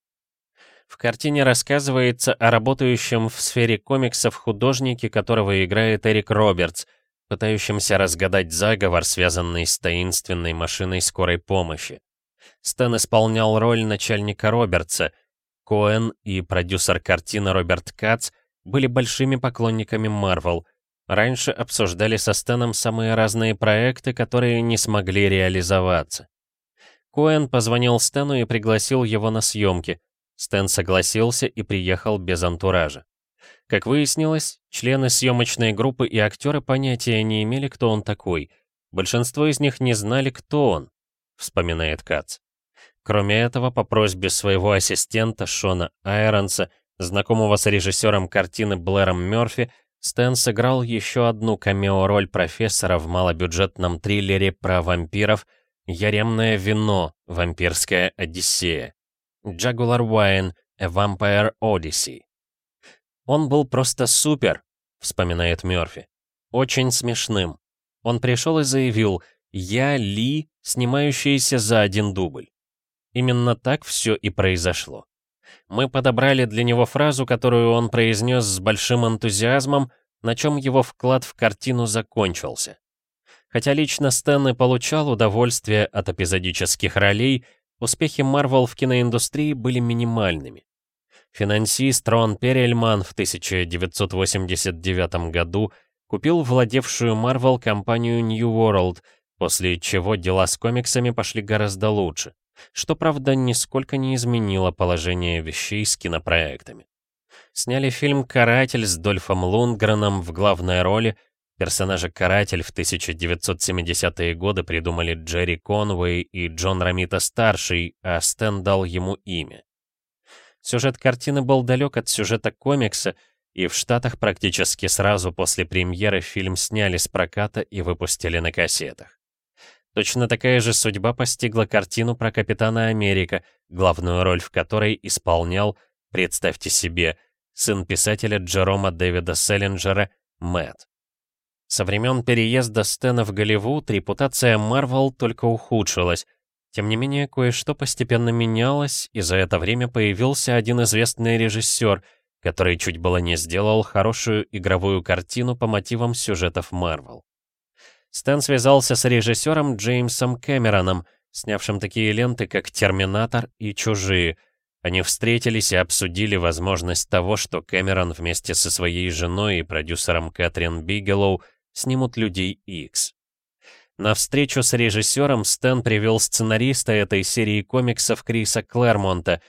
S1: В картине рассказывается о работающем в сфере комиксов художнике, которого играет Эрик Робертс, пытающемся разгадать заговор, связанный с таинственной машиной скорой помощи. Стэн исполнял роль начальника Робертса. Коэн и продюсер картины Роберт Кац были большими поклонниками Марвел. Раньше обсуждали со Стэном самые разные проекты, которые не смогли реализоваться. Коэн позвонил Стэну и пригласил его на съемки. Стэн согласился и приехал без антуража. Как выяснилось, члены съемочной группы и актеры понятия не имели, кто он такой. Большинство из них не знали, кто он, вспоминает Кац. Кроме этого, по просьбе своего ассистента Шона Айронса, знакомого с режиссером картины Блэром Мёрфи, Стэн сыграл еще одну камео-роль профессора в малобюджетном триллере про вампиров «Яремное вино. Вампирская Одиссея». Jaguar Wine, A Vampire Odyssey. Он был просто супер, вспоминает Мёрфи. Очень смешным. Он пришел и заявил «Я Ли, снимающийся за один дубль». Именно так все и произошло. Мы подобрали для него фразу, которую он произнес с большим энтузиазмом, на чем его вклад в картину закончился. Хотя лично Стэн получал удовольствие от эпизодических ролей, успехи Марвел в киноиндустрии были минимальными. Финансист Рон Перельман в 1989 году купил владевшую Марвел компанию New World, после чего дела с комиксами пошли гораздо лучше, что, правда, нисколько не изменило положение вещей с кинопроектами. Сняли фильм «Каратель» с Дольфом Лундгреном в главной роли, Персонажа «Каратель» в 1970-е годы придумали Джерри Конвей и Джон Ромита-старший, а Стэн дал ему имя. Сюжет картины был далек от сюжета комикса, и в Штатах практически сразу после премьеры фильм сняли с проката и выпустили на кассетах. Точно такая же судьба постигла картину про Капитана Америка, главную роль в которой исполнял, представьте себе, сын писателя Джерома Дэвида Селлинджера, Мэтт. Со времен переезда Стэна в Голливуд репутация Марвел только ухудшилась. Тем не менее, кое-что постепенно менялось, и за это время появился один известный режиссер, который чуть было не сделал хорошую игровую картину по мотивам сюжетов Марвел. Стэн связался с режиссером Джеймсом Кэмероном, снявшим такие ленты, как «Терминатор» и «Чужие», они встретились и обсудили возможность того, что Кэмерон вместе со своей женой и продюсером Кэтрин Бигелоу снимут Людей X. На встречу с режиссером Стэн привел сценариста этой серии комиксов Криса Клэрмонта.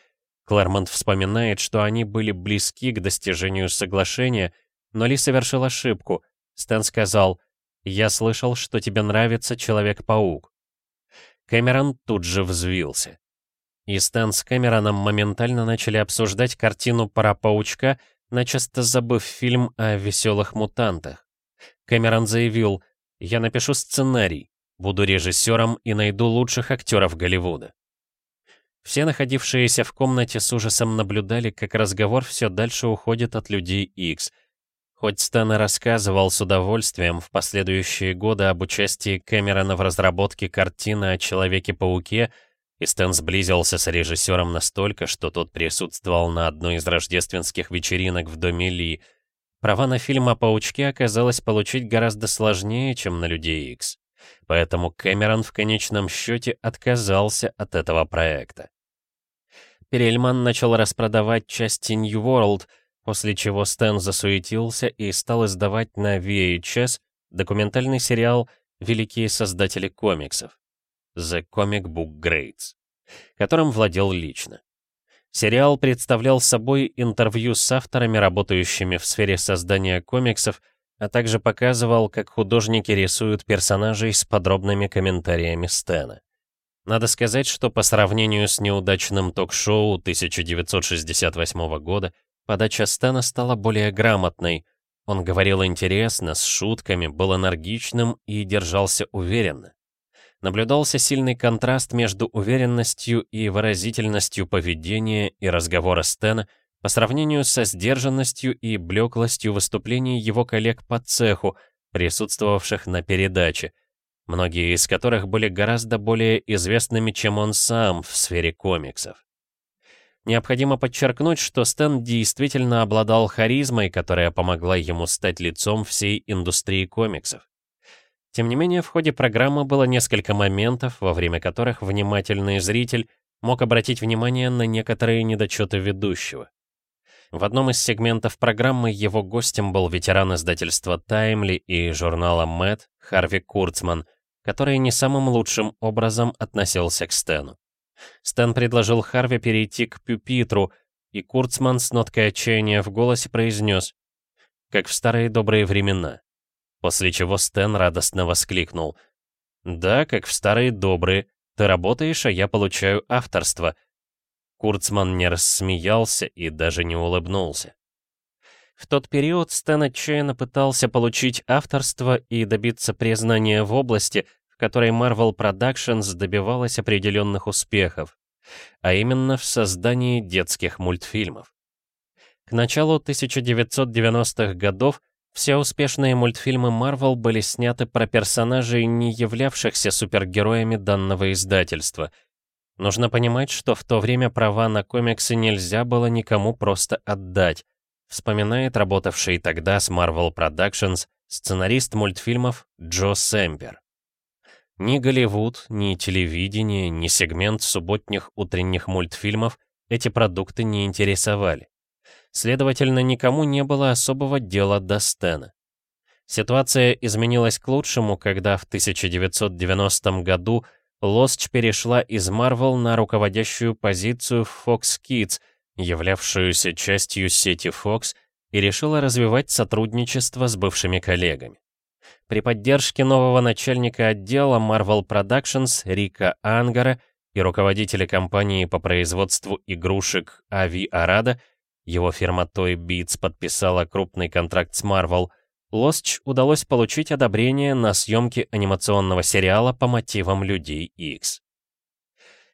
S1: Клэрмонт вспоминает, что они были близки к достижению соглашения, но Ли совершил ошибку. Стэн сказал, «Я слышал, что тебе нравится Человек-паук». Кэмерон тут же взвился. И Стэн с Кэмероном моментально начали обсуждать картину «Пора паучка», начисто забыв фильм о веселых мутантах. Кэмерон заявил, «Я напишу сценарий, буду режиссером и найду лучших актеров Голливуда». Все находившиеся в комнате с ужасом наблюдали, как разговор все дальше уходит от людей X. Хоть Стэн рассказывал с удовольствием в последующие годы об участии Кэмерона в разработке картины о Человеке-пауке, и Стэн сблизился с режиссером настолько, что тот присутствовал на одной из рождественских вечеринок в доме Ли — Права на фильм о паучке оказалось получить гораздо сложнее, чем на Людей Икс. Поэтому Кэмерон в конечном счете отказался от этого проекта. Перельман начал распродавать части New World, после чего Стэн засуетился и стал издавать на VHS документальный сериал «Великие создатели комиксов» The Comic Book Greats. которым владел лично. Сериал представлял собой интервью с авторами, работающими в сфере создания комиксов, а также показывал, как художники рисуют персонажей с подробными комментариями Стэна. Надо сказать, что по сравнению с неудачным ток-шоу 1968 года, подача Стэна стала более грамотной. Он говорил интересно, с шутками, был энергичным и держался уверенно. Наблюдался сильный контраст между уверенностью и выразительностью поведения и разговора Стэна по сравнению со сдержанностью и блеклостью выступлений его коллег по цеху, присутствовавших на передаче, многие из которых были гораздо более известными, чем он сам в сфере комиксов. Необходимо подчеркнуть, что Стэн действительно обладал харизмой, которая помогла ему стать лицом всей индустрии комиксов. Тем не менее, в ходе программы было несколько моментов, во время которых внимательный зритель мог обратить внимание на некоторые недочеты ведущего. В одном из сегментов программы его гостем был ветеран издательства «Таймли» и журнала «Мэтт» Харви Курцман, который не самым лучшим образом относился к Стэну. Стэн предложил Харви перейти к пюпитру, и Курцман с ноткой отчаяния в голосе произнес «Как в старые добрые времена». После чего Стэн радостно воскликнул «Да, как в старые добрые. Ты работаешь, а я получаю авторство. Курцман не рассмеялся и даже не улыбнулся. В тот период Стэн отчаянно пытался получить авторство и добиться признания в области, в которой Marvel Productions добивалась определенных успехов, а именно в создании детских мультфильмов. К началу 1990-х годов все успешные мультфильмы Marvel были сняты про персонажей, не являвшихся супергероями данного издательства — Нужно понимать, что в то время права на комиксы нельзя было никому просто отдать, вспоминает работавший тогда с Marvel Productions сценарист мультфильмов Джо Сэмпер. Ни Голливуд, ни телевидение, ни сегмент субботних утренних мультфильмов эти продукты не интересовали. Следовательно, никому не было особого дела до Стэна. Ситуация изменилась к лучшему, когда в 1990 году Лосч перешла из Marvel на руководящую позицию в Fox Kids, являвшуюся частью сети Fox, и решила развивать сотрудничество с бывшими коллегами. При поддержке нового начальника отдела Marvel Productions Рика Ангара и руководителя компании по производству игрушек Ави Арада, его фирма Toy Beats подписала крупный контракт с Marvel — Лосч удалось получить одобрение на съемки анимационного сериала по мотивам Людей X.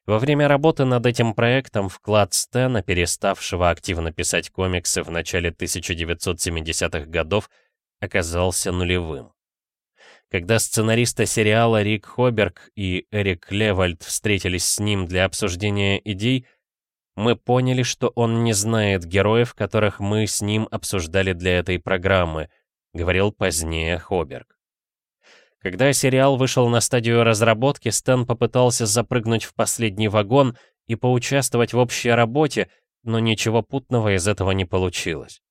S1: Во время работы над этим проектом вклад Стэна, переставшего активно писать комиксы в начале 1970-х годов, оказался нулевым. Когда сценаристы сериала Рик Хоберг и Эрик Левальд встретились с ним для обсуждения идей, мы поняли, что он не знает героев, которых мы с ним обсуждали для этой программы — говорил позднее Хоберг. Когда сериал вышел на стадию разработки, Стэн попытался запрыгнуть в последний вагон и поучаствовать в общей работе, но ничего путного из этого не получилось.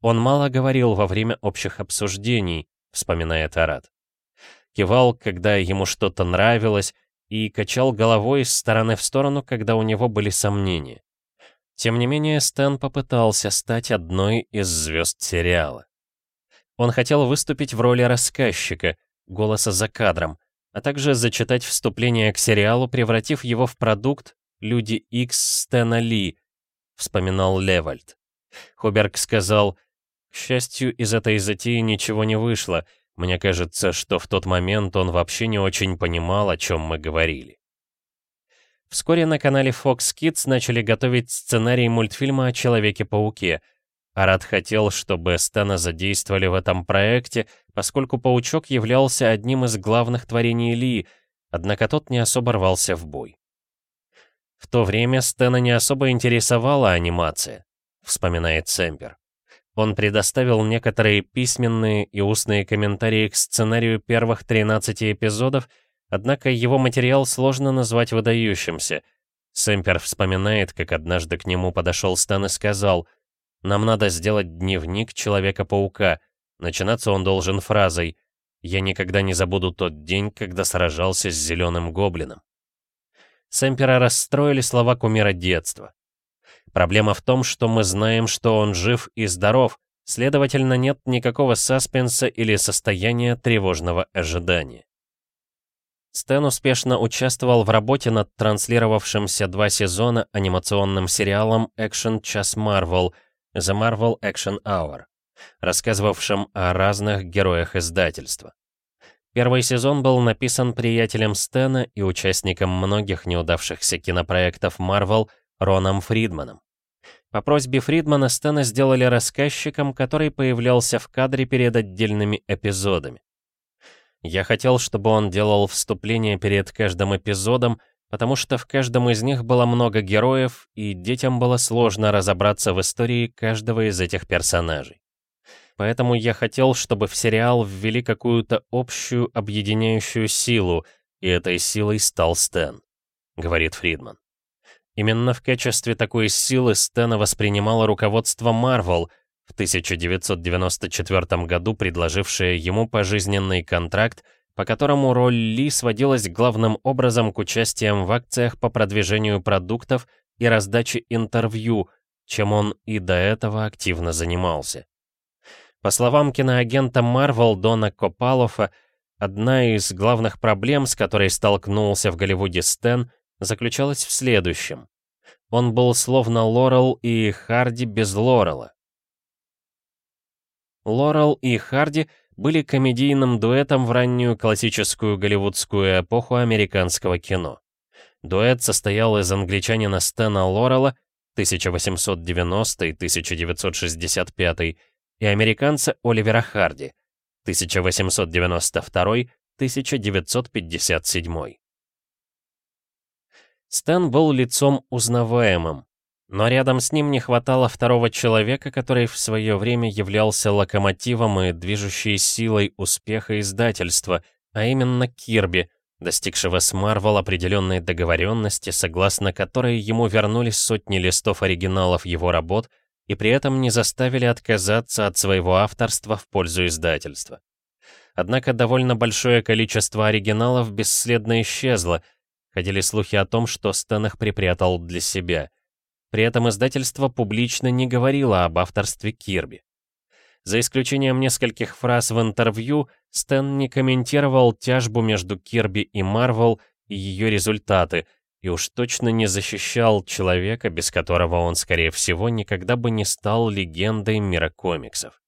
S1: Он мало говорил во время общих обсуждений, вспоминает Арат. Кивал, когда ему что-то нравилось, и качал головой из стороны в сторону, когда у него были сомнения. Тем не менее, Стэн попытался стать одной из звезд сериала. Он хотел выступить в роли рассказчика, голоса за кадром, а также зачитать вступление к сериалу, превратив его в продукт «Люди Икс Стэна Ли», вспоминал Левальд. Хуберг сказал, «К счастью, из этой затеи ничего не вышло. Мне кажется, что в тот момент он вообще не очень понимал, о чем мы говорили». Вскоре на канале Fox Kids начали готовить сценарий мультфильма о Человеке-пауке — Арат хотел, чтобы Стэна задействовали в этом проекте, поскольку Паучок являлся одним из главных творений Ли, однако тот не особо рвался в бой. В то время Стэна не особо интересовала анимация, вспоминает Сэмпер. Он предоставил некоторые письменные и устные комментарии к сценарию первых 13 эпизодов, однако его материал сложно назвать выдающимся. Сэмпер вспоминает, как однажды к нему подошел Стэн и сказал — нам надо сделать дневник Человека-паука. Начинаться он должен фразой «Я никогда не забуду тот день, когда сражался с зеленым гоблином». Сэмпера расстроили слова кумира детства. Проблема в том, что мы знаем, что он жив и здоров, следовательно, нет никакого саспенса или состояния тревожного ожидания. Стэн успешно участвовал в работе над транслировавшимся два сезона анимационным сериалом «Экшен Час Марвел» The Marvel Action Hour, рассказывавшим о разных героях издательства. Первый сезон был написан приятелем Стэна и участником многих неудавшихся кинопроектов Marvel Роном Фридманом. По просьбе Фридмана Стэна сделали рассказчиком, который появлялся в кадре перед отдельными эпизодами. Я хотел, чтобы он делал вступление перед каждым эпизодом, потому что в каждом из них было много героев, и детям было сложно разобраться в истории каждого из этих персонажей. Поэтому я хотел, чтобы в сериал ввели какую-то общую объединяющую силу, и этой силой стал Стэн, говорит Фридман. Именно в качестве такой силы Стэна воспринимало руководство Марвел — в 1994 году предложившая ему пожизненный контракт, по которому роль Ли сводилась главным образом к участиям в акциях по продвижению продуктов и раздаче интервью, чем он и до этого активно занимался. По словам киноагента Marvel Дона Копалофа, одна из главных проблем, с которой столкнулся в Голливуде Стэн, заключалась в следующем. Он был словно Лорел и Харди без Лорела. Лорел и Харди были комедийным дуэтом в раннюю классическую голливудскую эпоху американского кино. Дуэт состоял из англичанина Стэна Лорела 1890-1965 и американца Оливера Харди 1892-1957. Стэн был лицом узнаваемым, но рядом с ним не хватало второго человека, который в свое время являлся локомотивом и движущей силой успеха издательства, а именно Кирби, достигшего с Марвел определенной договоренности, согласно которой ему вернули сотни листов оригиналов его работ и при этом не заставили отказаться от своего авторства в пользу издательства. Однако довольно большое количество оригиналов бесследно исчезло, ходили слухи о том, что Стэн их припрятал для себя — при этом издательство публично не говорило об авторстве Кирби. За исключением нескольких фраз в интервью, Стэн не комментировал тяжбу между Кирби и Марвел и ее результаты, и уж точно не защищал человека, без которого он, скорее всего, никогда бы не стал легендой мира комиксов.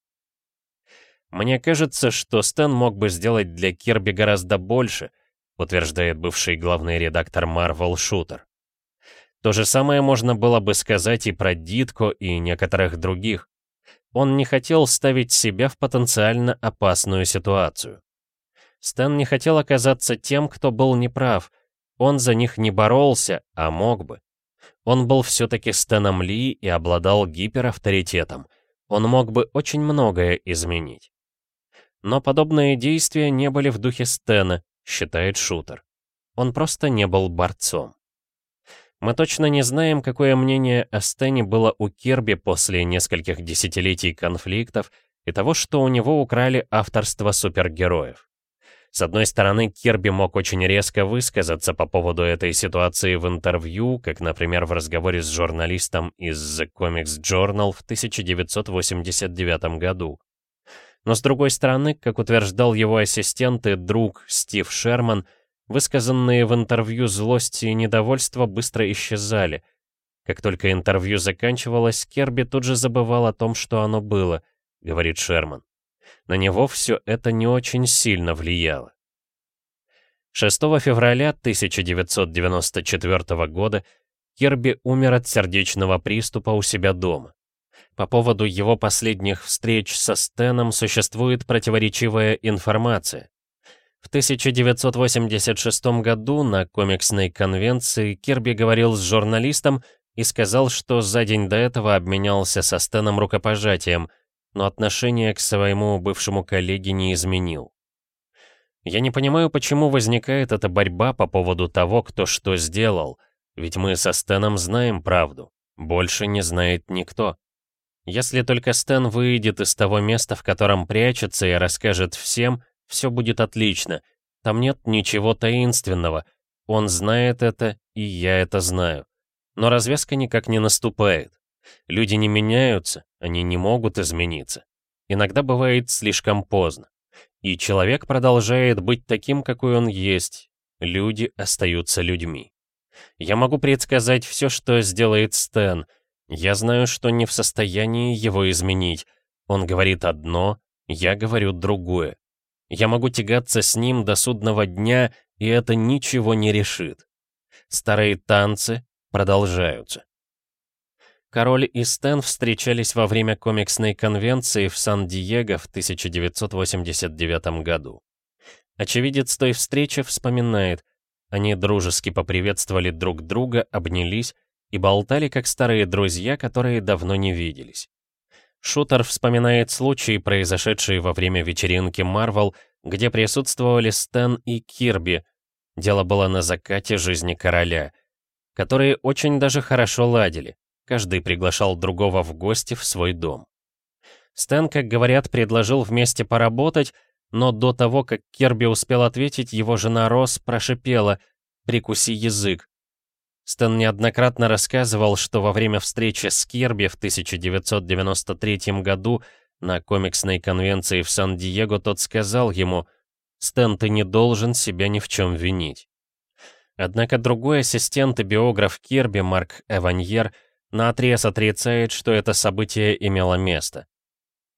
S1: «Мне кажется, что Стэн мог бы сделать для Кирби гораздо больше», утверждает бывший главный редактор Marvel Шутер. То же самое можно было бы сказать и про Дитко и некоторых других. Он не хотел ставить себя в потенциально опасную ситуацию. Стэн не хотел оказаться тем, кто был неправ. Он за них не боролся, а мог бы. Он был все-таки Стэном Ли и обладал гиперавторитетом. Он мог бы очень многое изменить. Но подобные действия не были в духе Стэна, считает Шутер. Он просто не был борцом. Мы точно не знаем, какое мнение о Стэне было у Кирби после нескольких десятилетий конфликтов и того, что у него украли авторство супергероев. С одной стороны, Кирби мог очень резко высказаться по поводу этой ситуации в интервью, как, например, в разговоре с журналистом из The Comics Journal в 1989 году. Но с другой стороны, как утверждал его ассистент и друг Стив Шерман, Высказанные в интервью злости и недовольство быстро исчезали. Как только интервью заканчивалось, Керби тут же забывал о том, что оно было, говорит Шерман. На него все это не очень сильно влияло. 6 февраля 1994 года Керби умер от сердечного приступа у себя дома. По поводу его последних встреч со Стеном существует противоречивая информация. В 1986 году на комиксной конвенции Кирби говорил с журналистом и сказал, что за день до этого обменялся со Стэном рукопожатием, но отношение к своему бывшему коллеге не изменил. Я не понимаю, почему возникает эта борьба по поводу того, кто что сделал, ведь мы со Стэном знаем правду, больше не знает никто. Если только Стэн выйдет из того места, в котором прячется, и расскажет всем, все будет отлично. Там нет ничего таинственного. Он знает это, и я это знаю. Но развязка никак не наступает. Люди не меняются, они не могут измениться. Иногда бывает слишком поздно. И человек продолжает быть таким, какой он есть. Люди остаются людьми. Я могу предсказать все, что сделает Стэн. Я знаю, что не в состоянии его изменить. Он говорит одно, я говорю другое. Я могу тягаться с ним до судного дня, и это ничего не решит. Старые танцы продолжаются. Король и Стэн встречались во время комиксной конвенции в Сан-Диего в 1989 году. Очевидец той встречи вспоминает, они дружески поприветствовали друг друга, обнялись и болтали как старые друзья, которые давно не виделись. Шутер вспоминает случай, произошедший во время вечеринки Марвел, где присутствовали Стэн и Кирби. Дело было на закате жизни короля, которые очень даже хорошо ладили. Каждый приглашал другого в гости в свой дом. Стэн, как говорят, предложил вместе поработать, но до того, как Кирби успел ответить, его жена Росс прошипела «Прикуси язык». Стэн неоднократно рассказывал, что во время встречи с Кирби в 1993 году на комиксной конвенции в Сан-Диего тот сказал ему «Стэн, ты не должен себя ни в чем винить». Однако другой ассистент и биограф Кирби, Марк Эваньер, наотрез отрицает, что это событие имело место.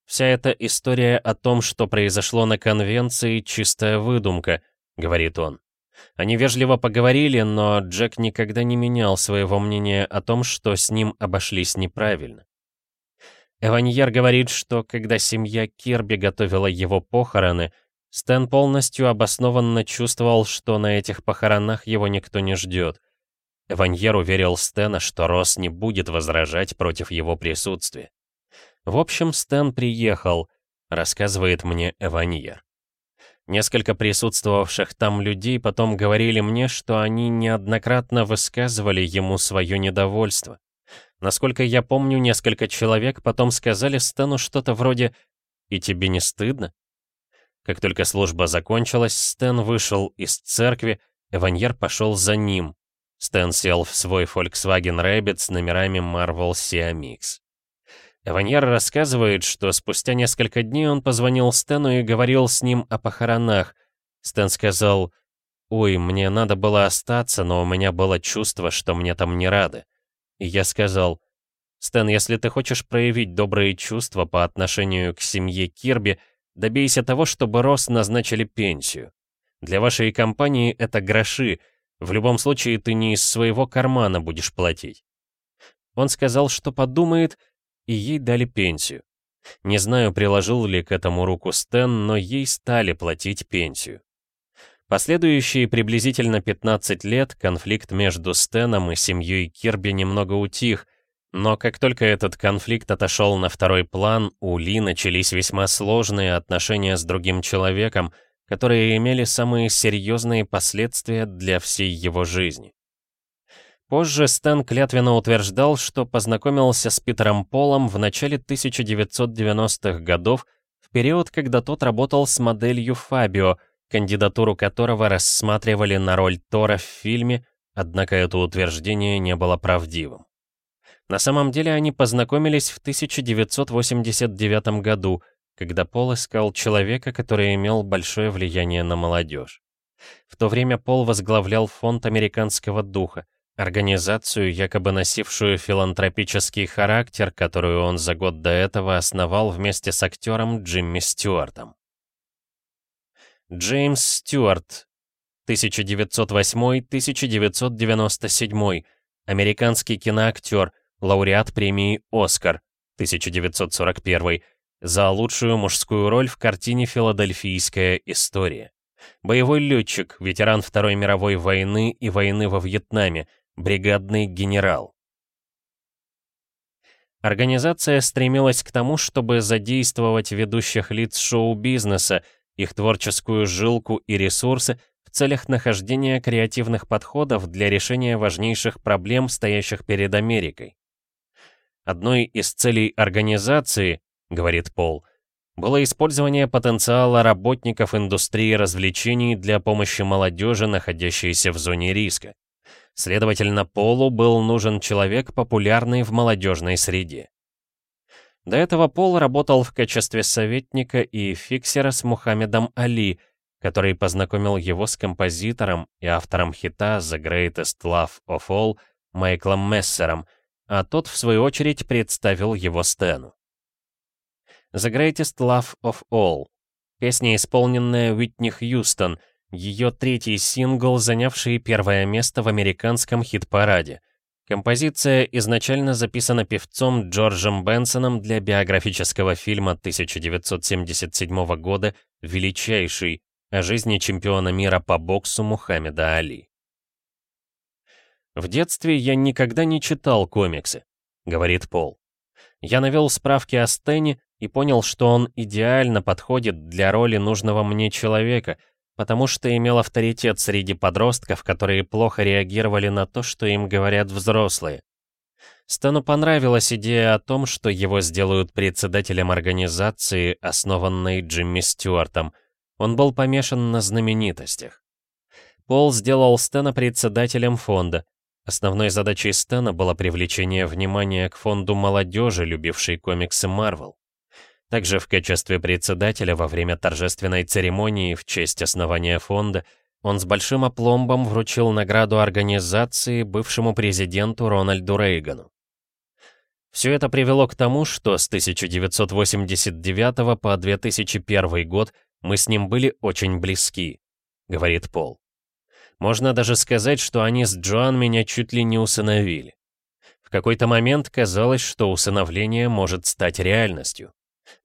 S1: «Вся эта история о том, что произошло на конвенции, чистая выдумка», — говорит он. Они вежливо поговорили, но Джек никогда не менял своего мнения о том, что с ним обошлись неправильно. Эваньер говорит, что когда семья Кирби готовила его похороны, Стэн полностью обоснованно чувствовал, что на этих похоронах его никто не ждет. Эваньер уверил Стэна, что Росс не будет возражать против его присутствия. В общем, Стэн приехал, рассказывает мне Эваньер. Несколько присутствовавших там людей потом говорили мне, что они неоднократно высказывали ему свое недовольство. Насколько я помню, несколько человек потом сказали Стэну что-то вроде «И тебе не стыдно?». Как только служба закончилась, Стэн вышел из церкви, Эваньер пошел за ним. Стэн сел в свой Volkswagen Rabbit с номерами Marvel CMX. Эваньер рассказывает, что спустя несколько дней он позвонил Стэну и говорил с ним о похоронах. Стэн сказал, «Ой, мне надо было остаться, но у меня было чувство, что мне там не рады». И я сказал, «Стэн, если ты хочешь проявить добрые чувства по отношению к семье Кирби, добейся того, чтобы Росс назначили пенсию. Для вашей компании это гроши, в любом случае ты не из своего кармана будешь платить». Он сказал, что подумает, и ей дали пенсию. Не знаю, приложил ли к этому руку Стэн, но ей стали платить пенсию. Последующие приблизительно 15 лет конфликт между Стэном и семьей Кирби немного утих, но как только этот конфликт отошел на второй план, у Ли начались весьма сложные отношения с другим человеком, которые имели самые серьезные последствия для всей его жизни. Позже Стэн клятвенно утверждал, что познакомился с Питером Полом в начале 1990-х годов, в период, когда тот работал с моделью Фабио, кандидатуру которого рассматривали на роль Тора в фильме, однако это утверждение не было правдивым. На самом деле они познакомились в 1989 году, когда Пол искал человека, который имел большое влияние на молодежь. В то время Пол возглавлял фонд американского духа, Организацию, якобы носившую филантропический характер, которую он за год до этого основал вместе с актером Джимми Стюартом. Джеймс Стюарт, 1908-1997, американский киноактер, лауреат премии «Оскар», 1941, за лучшую мужскую роль в картине «Филадельфийская история». Боевой летчик, ветеран Второй мировой войны и войны во Вьетнаме, бригадный генерал. Организация стремилась к тому, чтобы задействовать ведущих лиц шоу-бизнеса, их творческую жилку и ресурсы в целях нахождения креативных подходов для решения важнейших проблем, стоящих перед Америкой. Одной из целей организации, говорит Пол, было использование потенциала работников индустрии развлечений для помощи молодежи, находящейся в зоне риска. Следовательно, Полу был нужен человек, популярный в молодежной среде. До этого Пол работал в качестве советника и фиксера с Мухаммедом Али, который познакомил его с композитором и автором хита «The Greatest Love of All» Майклом Мессером, а тот, в свою очередь, представил его Стэну. «The Greatest Love of All» — песня, исполненная Уитни Хьюстон, ее третий сингл, занявший первое место в американском хит-параде. Композиция изначально записана певцом Джорджем Бенсоном для биографического фильма 1977 года «Величайший» о жизни чемпиона мира по боксу Мухаммеда Али. «В детстве я никогда не читал комиксы», — говорит Пол. «Я навел справки о Стэне и понял, что он идеально подходит для роли нужного мне человека, потому что имел авторитет среди подростков, которые плохо реагировали на то, что им говорят взрослые. Стану понравилась идея о том, что его сделают председателем организации, основанной Джимми Стюартом. Он был помешан на знаменитостях. Пол сделал Стэна председателем фонда. Основной задачей Стэна было привлечение внимания к фонду молодежи, любившей комиксы Марвел. Также в качестве председателя во время торжественной церемонии в честь основания фонда он с большим опломбом вручил награду организации бывшему президенту Рональду Рейгану. Все это привело к тому, что с 1989 по 2001 год мы с ним были очень близки, говорит Пол. Можно даже сказать, что они с Джоан меня чуть ли не усыновили. В какой-то момент казалось, что усыновление может стать реальностью.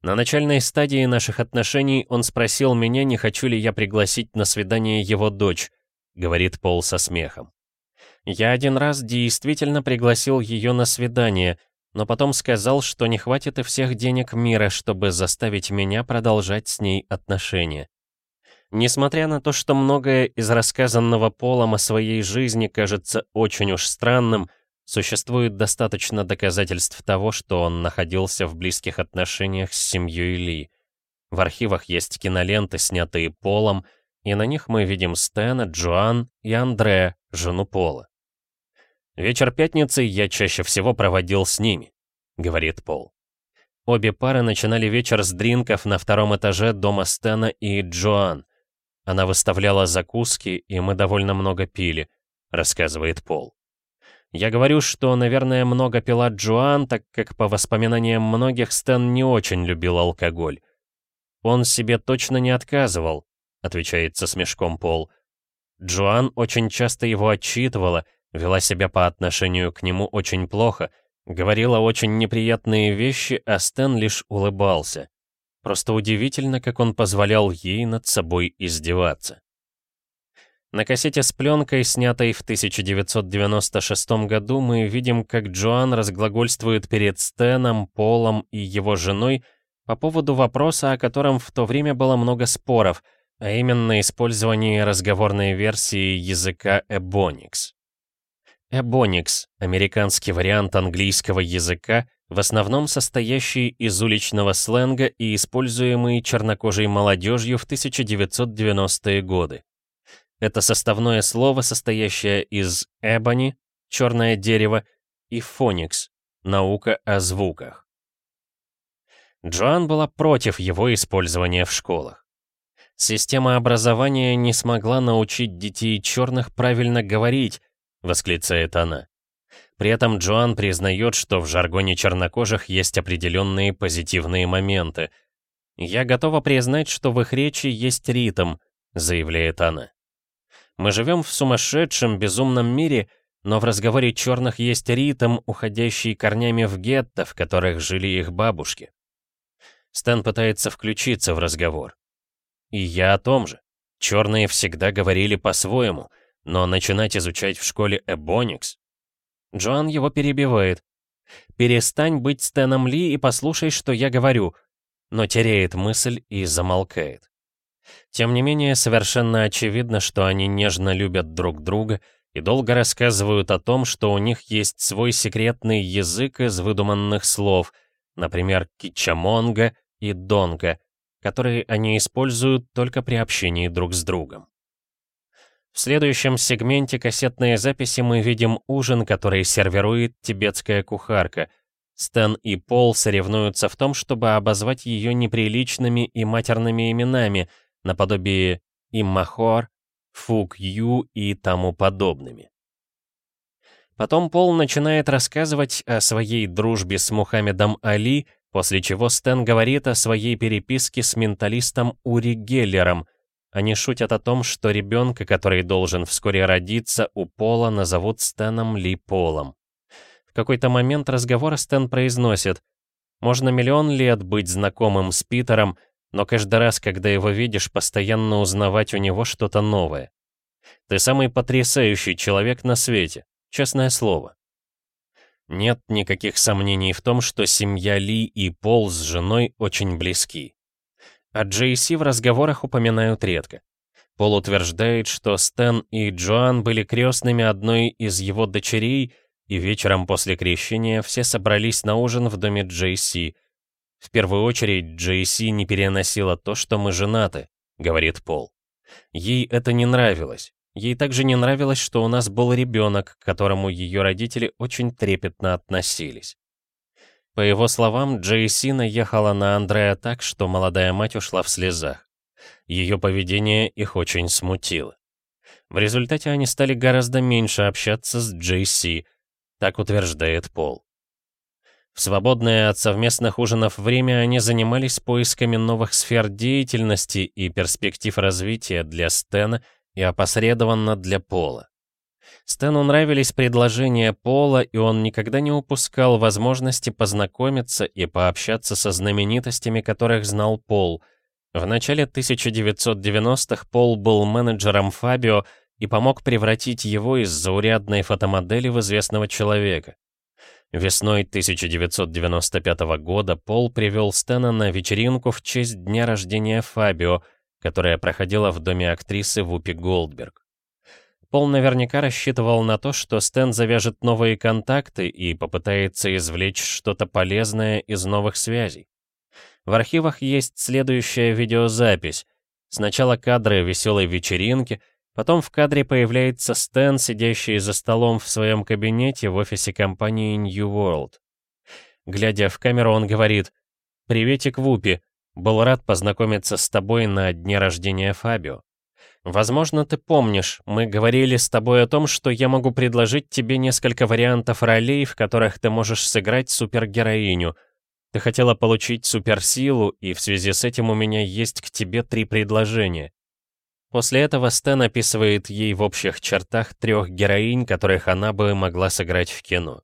S1: На начальной стадии наших отношений он спросил меня, не хочу ли я пригласить на свидание его дочь, говорит Пол со смехом. Я один раз действительно пригласил ее на свидание, но потом сказал, что не хватит и всех денег мира, чтобы заставить меня продолжать с ней отношения. Несмотря на то, что многое из рассказанного Полом о своей жизни кажется очень уж странным, Существует достаточно доказательств того, что он находился в близких отношениях с семьей Ли. В архивах есть киноленты, снятые Полом, и на них мы видим Стэна, Джоан и Андре, жену Пола. «Вечер пятницы я чаще всего проводил с ними», — говорит Пол. Обе пары начинали вечер с дринков на втором этаже дома Стэна и Джоан. Она выставляла закуски, и мы довольно много пили, рассказывает Пол. Я говорю, что, наверное, много пила Джоан, так как, по воспоминаниям многих, Стэн не очень любил алкоголь. «Он себе точно не отказывал», — отвечает со смешком Пол. Джоан очень часто его отчитывала, вела себя по отношению к нему очень плохо, говорила очень неприятные вещи, а Стэн лишь улыбался. Просто удивительно, как он позволял ей над собой издеваться. На кассете с пленкой, снятой в 1996 году, мы видим, как Джоан разглагольствует перед Стэном, Полом и его женой по поводу вопроса, о котором в то время было много споров, а именно использовании разговорной версии языка Ebonics. Ebonics — американский вариант английского языка, в основном состоящий из уличного сленга и используемый чернокожей молодежью в 1990-е годы. Это составное слово, состоящее из «эбони» — черное дерево, и «фоникс» — наука о звуках. Джоан была против его использования в школах. «Система образования не смогла научить детей черных правильно говорить», — восклицает она. При этом Джоан признает, что в жаргоне чернокожих есть определенные позитивные моменты. «Я готова признать, что в их речи есть ритм», — заявляет она. Мы живем в сумасшедшем, безумном мире, но в разговоре черных есть ритм, уходящий корнями в гетто, в которых жили их бабушки. Стэн пытается включиться в разговор. И я о том же. Черные всегда говорили по-своему, но начинать изучать в школе Эбоникс... Джоан его перебивает. «Перестань быть Стэном Ли и послушай, что я говорю», но теряет мысль и замолкает. Тем не менее, совершенно очевидно, что они нежно любят друг друга и долго рассказывают о том, что у них есть свой секретный язык из выдуманных слов, например, кичамонга и Донга, которые они используют только при общении друг с другом. В следующем сегменте кассетной записи мы видим ужин, который сервирует тибетская кухарка. Стэн и Пол соревнуются в том, чтобы обозвать ее неприличными и матерными именами, наподобие Иммахор, Фук Ю и тому подобными. Потом Пол начинает рассказывать о своей дружбе с Мухаммедом Али, после чего Стэн говорит о своей переписке с менталистом Ури Геллером. Они шутят о том, что ребенка, который должен вскоре родиться, у Пола назовут Стэном Ли Полом. В какой-то момент разговора Стэн произносит «Можно миллион лет быть знакомым с Питером, но каждый раз, когда его видишь, постоянно узнавать у него что-то новое. Ты самый потрясающий человек на свете, честное слово. Нет никаких сомнений в том, что семья Ли и Пол с женой очень близки. О Джейси в разговорах упоминают редко. Пол утверждает, что Стэн и Джоан были крестными одной из его дочерей, и вечером после крещения все собрались на ужин в доме Джейси, «В первую очередь Джейси не переносила то, что мы женаты», — говорит Пол. Ей это не нравилось. Ей также не нравилось, что у нас был ребенок, к которому ее родители очень трепетно относились. По его словам, Джейси наехала на Андрея так, что молодая мать ушла в слезах. Ее поведение их очень смутило. В результате они стали гораздо меньше общаться с Джейси, так утверждает Пол. Свободное от совместных ужинов время они занимались поисками новых сфер деятельности и перспектив развития для Стена и опосредованно для Пола. Стэну нравились предложения Пола, и он никогда не упускал возможности познакомиться и пообщаться со знаменитостями, которых знал Пол. В начале 1990-х Пол был менеджером Фабио и помог превратить его из заурядной фотомодели в известного человека. Весной 1995 года Пол привел Стэна на вечеринку в честь дня рождения Фабио, которая проходила в доме актрисы Вупи Голдберг. Пол наверняка рассчитывал на то, что Стэн завяжет новые контакты и попытается извлечь что-то полезное из новых связей. В архивах есть следующая видеозапись. Сначала кадры веселой вечеринки, Потом в кадре появляется Стэн, сидящий за столом в своем кабинете в офисе компании New World. Глядя в камеру, он говорит «Приветик, Вупи. Был рад познакомиться с тобой на дне рождения Фабио. Возможно, ты помнишь, мы говорили с тобой о том, что я могу предложить тебе несколько вариантов ролей, в которых ты можешь сыграть супергероиню. Ты хотела получить суперсилу, и в связи с этим у меня есть к тебе три предложения. После этого Стэн описывает ей в общих чертах трех героинь, которых она бы могла сыграть в кино.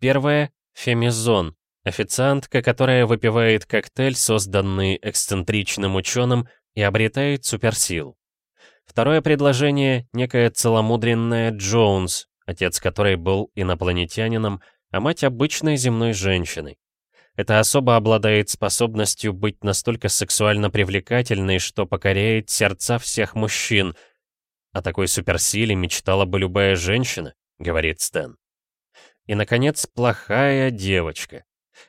S1: Первая — Фемизон, официантка, которая выпивает коктейль, созданный эксцентричным ученым, и обретает суперсил. Второе предложение — некая целомудренная Джонс, отец которой был инопланетянином, а мать обычной земной женщиной. Эта особа обладает способностью быть настолько сексуально привлекательной, что покоряет сердца всех мужчин. О такой суперсиле мечтала бы любая женщина, говорит Стэн. И, наконец, плохая девочка.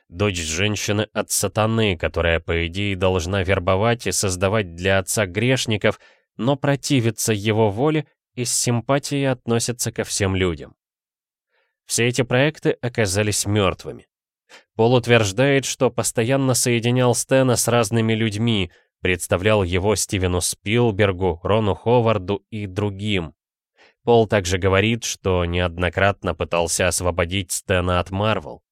S1: Дочь женщины от сатаны, которая, по идее, должна вербовать и создавать для отца грешников, но противится его воле и с симпатией относится ко всем людям. Все эти проекты оказались мертвыми. Пол утверждает, что постоянно соединял Стэна с разными людьми, представлял его Стивену Спилбергу, Рону Ховарду и другим. Пол также говорит, что неоднократно пытался освободить Стэна от Марвел.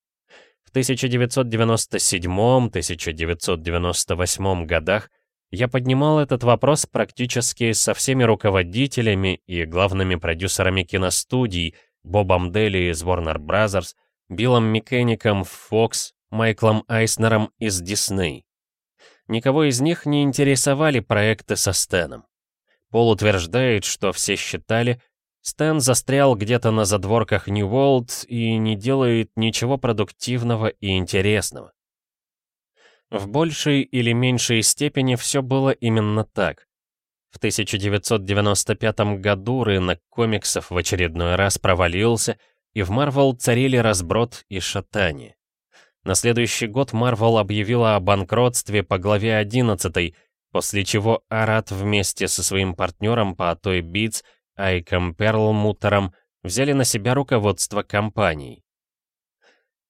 S1: В 1997-1998 годах я поднимал этот вопрос практически со всеми руководителями и главными продюсерами киностудий, Бобом Дели из Warner Bros., Биллом Мекеником в Fox, Майклом Айснером из Disney. Никого из них не интересовали проекты со Стэном. Пол утверждает, что все считали, Стэн застрял где-то на задворках New World и не делает ничего продуктивного и интересного. В большей или меньшей степени все было именно так. В 1995 году рынок комиксов в очередной раз провалился, и в Марвел царили разброд и шатание. На следующий год Marvel объявила о банкротстве по главе 11, после чего Арат вместе со своим партнером по Toy Beats, Айком Перлмутером, взяли на себя руководство компанией.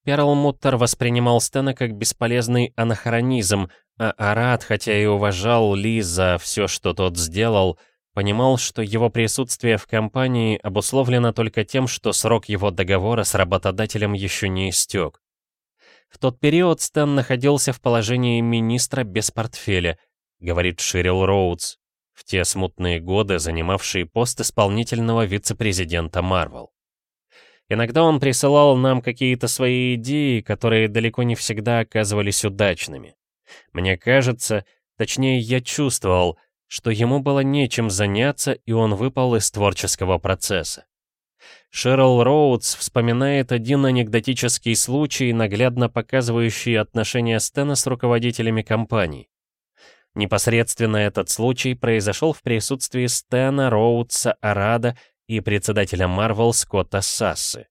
S1: Перлмутер воспринимал Стэна как бесполезный анахронизм, а Арат, хотя и уважал Ли за все, что тот сделал, понимал, что его присутствие в компании обусловлено только тем, что срок его договора с работодателем еще не истек. В тот период Стэн находился в положении министра без портфеля, говорит Ширил Роудс, в те смутные годы занимавший пост исполнительного вице-президента Марвел. Иногда он присылал нам какие-то свои идеи, которые далеко не всегда оказывались удачными. Мне кажется, точнее я чувствовал, что ему было нечем заняться, и он выпал из творческого процесса. Шерл Роудс вспоминает один анекдотический случай, наглядно показывающий отношения Стэна с руководителями компаний. Непосредственно этот случай произошел в присутствии Стэна, Роудса, Арада и председателя Марвел Скотта Сассы.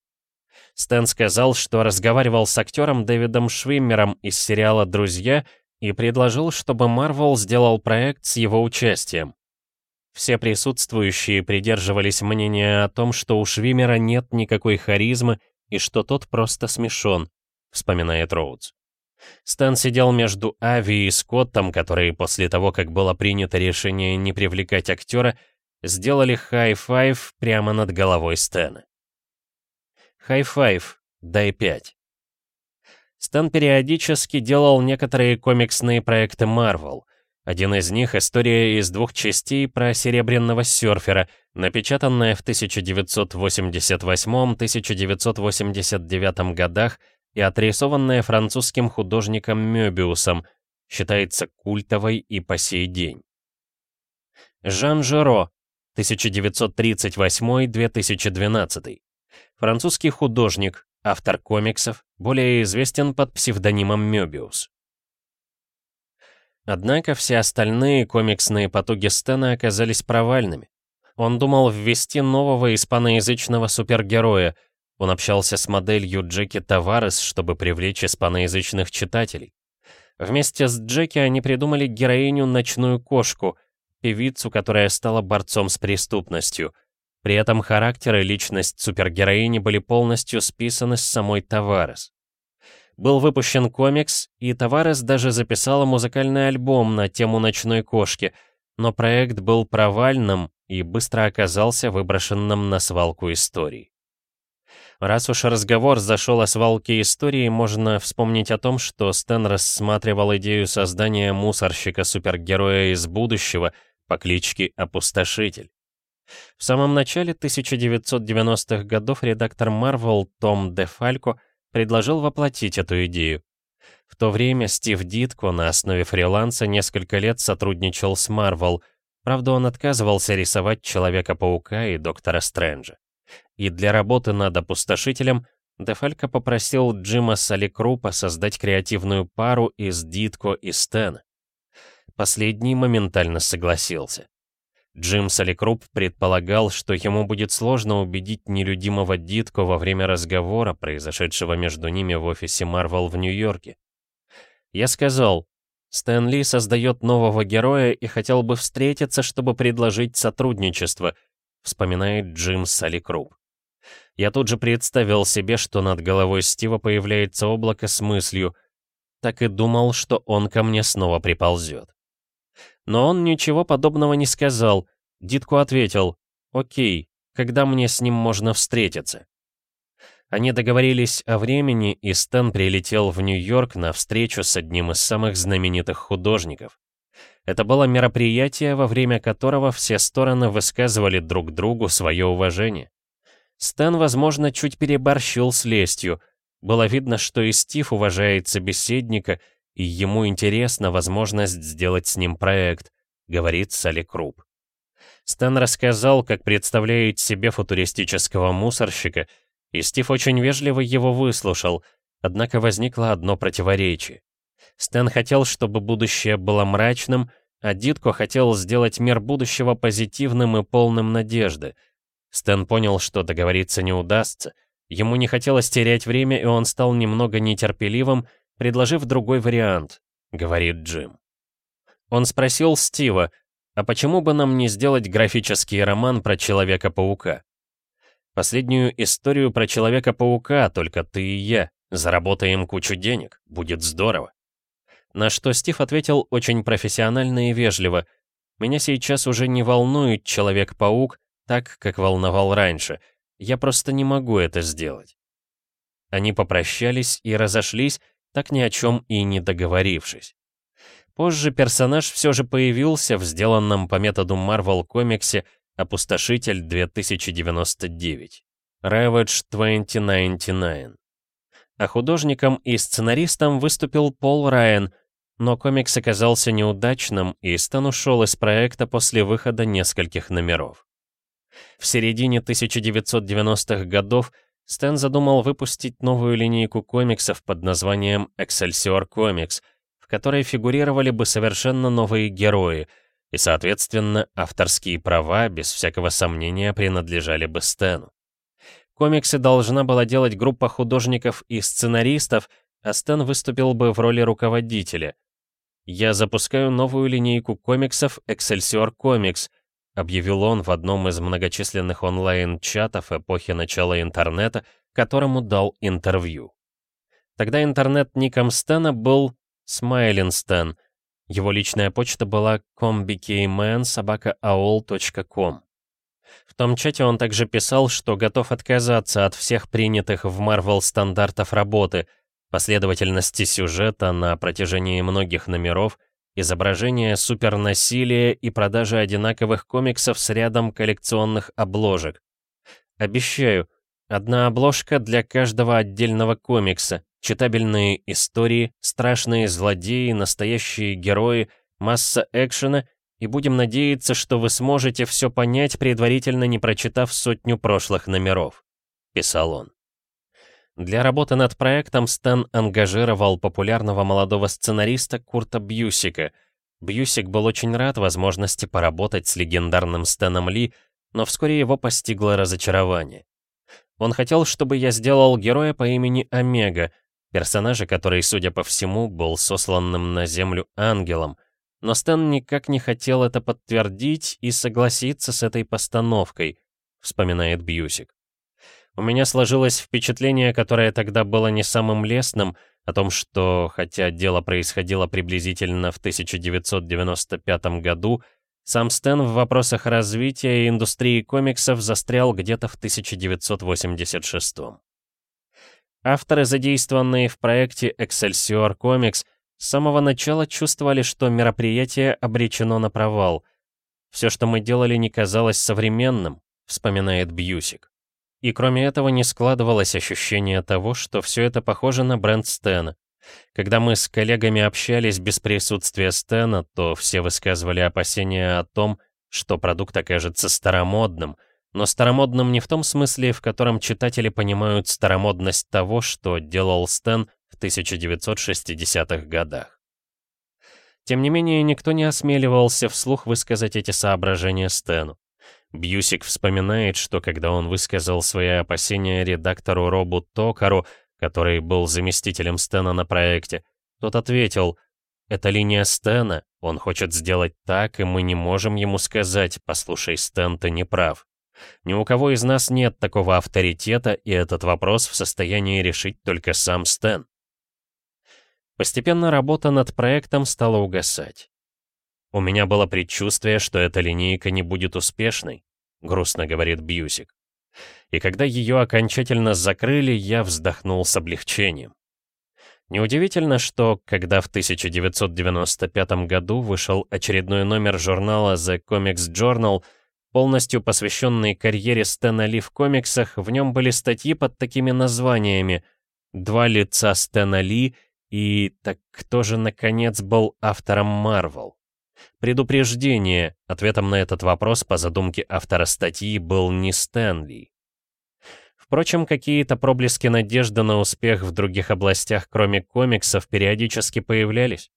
S1: Стэн сказал, что разговаривал с актером Дэвидом Швиммером из сериала «Друзья» и предложил, чтобы Марвел сделал проект с его участием. Все присутствующие придерживались мнения о том, что у Швиммера нет никакой харизмы и что тот просто смешон, вспоминает Роудс. Стэн сидел между Ави и Скоттом, которые после того, как было принято решение не привлекать актера, сделали high five прямо над головой Стэна. High five, дай пять. Стэн периодически делал некоторые комиксные проекты Marvel. Один из них — история из двух частей про серебряного серфера, напечатанная в 1988-1989 годах и отрисованная французским художником Мёбиусом, считается культовой и по сей день. Жан Жеро, 1938-2012. Французский художник, автор комиксов, более известен под псевдонимом Мёбиус. Однако все остальные комиксные потуги Стэна оказались провальными. Он думал ввести нового испаноязычного супергероя. Он общался с моделью Джеки Таварес, чтобы привлечь испаноязычных читателей. Вместе с Джеки они придумали героиню «Ночную кошку», певицу, которая стала борцом с преступностью. При этом характер и личность супергероини были полностью списаны с самой Таварес. Был выпущен комикс, и Таварес даже записала музыкальный альбом на тему «Ночной кошки», но проект был провальным и быстро оказался выброшенным на свалку историй. Раз уж разговор зашел о свалке истории, можно вспомнить о том, что Стэн рассматривал идею создания мусорщика-супергероя из будущего — по кличке Опустошитель. В самом начале 1990-х годов редактор Marvel Том Де Фалько предложил воплотить эту идею. В то время Стив Дитко на основе фриланса несколько лет сотрудничал с Marvel, правда он отказывался рисовать Человека-паука и Доктора Стрэнджа. И для работы над Опустошителем Дефалько попросил Джима Саликрупа создать креативную пару из Дитко и Стэна. Последний моментально согласился. Джим Саликруп предполагал, что ему будет сложно убедить нелюдимого Дитко во время разговора, произошедшего между ними в офисе Марвел в Нью-Йорке. Я сказал, Стэн Ли создает нового героя и хотел бы встретиться, чтобы предложить сотрудничество, вспоминает Джим Саликруп. Я тут же представил себе, что над головой Стива появляется облако с мыслью, так и думал, что он ко мне снова приползет. Но он ничего подобного не сказал. Дитко ответил, «Окей, когда мне с ним можно встретиться?» Они договорились о времени, и Стэн прилетел в Нью-Йорк на встречу с одним из самых знаменитых художников. Это было мероприятие, во время которого все стороны высказывали друг другу свое уважение. Стэн, возможно, чуть переборщил с лестью. Было видно, что и Стив уважает собеседника и ему интересна возможность сделать с ним проект, говорит Салли Круп. Стэн рассказал, как представляет себе футуристического мусорщика, и Стив очень вежливо его выслушал, однако возникло одно противоречие. Стэн хотел, чтобы будущее было мрачным, а Дитко хотел сделать мир будущего позитивным и полным надежды. Стэн понял, что договориться не удастся, Ему не хотелось терять время, и он стал немного нетерпеливым, предложив другой вариант, говорит Джим. Он спросил Стива, а почему бы нам не сделать графический роман про Человека-паука? Последнюю историю про Человека-паука, только ты и я. Заработаем кучу денег, будет здорово. На что Стив ответил очень профессионально и вежливо. Меня сейчас уже не волнует Человек-паук так, как волновал раньше. Я просто не могу это сделать. Они попрощались и разошлись, так ни о чем и не договорившись. Позже персонаж все же появился в сделанном по методу Marvel комиксе «Опустошитель 2099» Ravage 2099. А художником и сценаристом выступил Пол Райан, но комикс оказался неудачным, и Стэн ушел из проекта после выхода нескольких номеров. В середине 1990-х годов Стэн задумал выпустить новую линейку комиксов под названием Excelsior Comics, в которой фигурировали бы совершенно новые герои, и, соответственно, авторские права, без всякого сомнения, принадлежали бы Стэну. Комиксы должна была делать группа художников и сценаристов, а Стэн выступил бы в роли руководителя. «Я запускаю новую линейку комиксов Excelsior Comics», объявил он в одном из многочисленных онлайн-чатов эпохи начала интернета, которому дал интервью. Тогда интернет ником Стэна был Смайлин Стэн. Его личная почта была combkman.sobaka.aol.com. В том чате он также писал, что готов отказаться от всех принятых в Marvel стандартов работы, последовательности сюжета на протяжении многих номеров, изображения супернасилия и продажи одинаковых комиксов с рядом коллекционных обложек. Обещаю, одна обложка для каждого отдельного комикса, читабельные истории, страшные злодеи, настоящие герои, масса экшена — и будем надеяться, что вы сможете все понять, предварительно не прочитав сотню прошлых номеров», — писал он. Для работы над проектом Стэн ангажировал популярного молодого сценариста Курта Бьюсика. Бьюсик был очень рад возможности поработать с легендарным Стэном Ли, но вскоре его постигло разочарование. Он хотел, чтобы я сделал героя по имени Омега, персонажа, который, судя по всему, был сосланным на Землю ангелом — но Стэн никак не хотел это подтвердить и согласиться с этой постановкой, вспоминает Бьюсик. У меня сложилось впечатление, которое тогда было не самым лестным, о том, что, хотя дело происходило приблизительно в 1995 году, сам Стэн в вопросах развития индустрии комиксов застрял где-то в 1986. Авторы, задействованные в проекте Excelsior Comics, с самого начала чувствовали, что мероприятие обречено на провал. Все, что мы делали, не казалось современным, вспоминает Бьюсик. И кроме этого не складывалось ощущение того, что все это похоже на бренд Стена. Когда мы с коллегами общались без присутствия Стена, то все высказывали опасения о том, что продукт окажется старомодным, но старомодным не в том смысле, в котором читатели понимают старомодность того, что делал Стэн в 1960-х годах. Тем не менее, никто не осмеливался вслух высказать эти соображения Стэну. Бьюсик вспоминает, что когда он высказал свои опасения редактору Робу Токару, который был заместителем Стэна на проекте, тот ответил, «Это линия Стэна, он хочет сделать так, и мы не можем ему сказать, послушай, Стэн, ты не прав. Ни у кого из нас нет такого авторитета, и этот вопрос в состоянии решить только сам Стэн. Постепенно работа над проектом стала угасать. «У меня было предчувствие, что эта линейка не будет успешной», — грустно говорит Бьюсик. И когда ее окончательно закрыли, я вздохнул с облегчением. Неудивительно, что, когда в 1995 году вышел очередной номер журнала The Comics Journal, полностью посвященный карьере Стэна Ли в комиксах, в нем были статьи под такими названиями «Два лица Стэна Ли» И так кто же, наконец, был автором Марвел? Предупреждение, ответом на этот вопрос по задумке автора статьи был не Стэнли. Впрочем, какие-то проблески надежды на успех в других областях, кроме комиксов, периодически появлялись.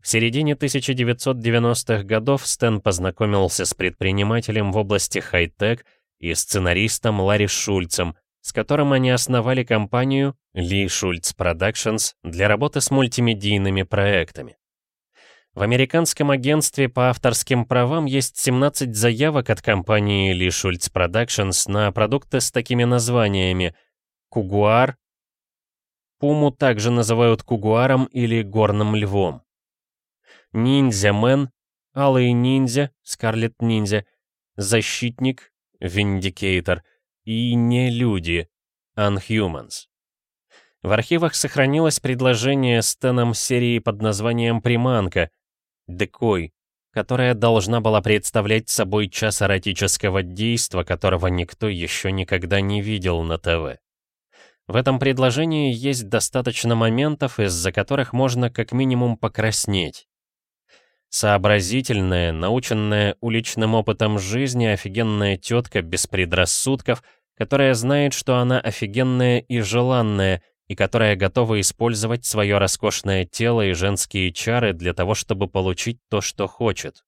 S1: В середине 1990-х годов Стэн познакомился с предпринимателем в области хай-тек и сценаристом Ларри Шульцем, с которым они основали компанию Lee Schultz Productions для работы с мультимедийными проектами. В американском агентстве по авторским правам есть 17 заявок от компании Lee Schultz Productions на продукты с такими названиями. «Кугуар», Пуму также называют кугуаром или горным львом. Ниндзя-мен, Алый ниндзя, Scarlet Ninja, Защитник, Vindicator. Нелюди, Unhumans. В архивах сохранилось предложение Стэном серии под названием «Приманка», «Decoy», которая должна была представлять собой час эротического действа, которого никто еще никогда не видел на ТВ. В этом предложении есть достаточно моментов, из-за которых можно как минимум покраснеть. Сообразительная, наученная уличным опытом жизни офигенная тетка без предрассудков, которая знает, что она офигенная и желанная, и которая готова использовать свое роскошное тело и женские чары для того, чтобы получить то, что хочет.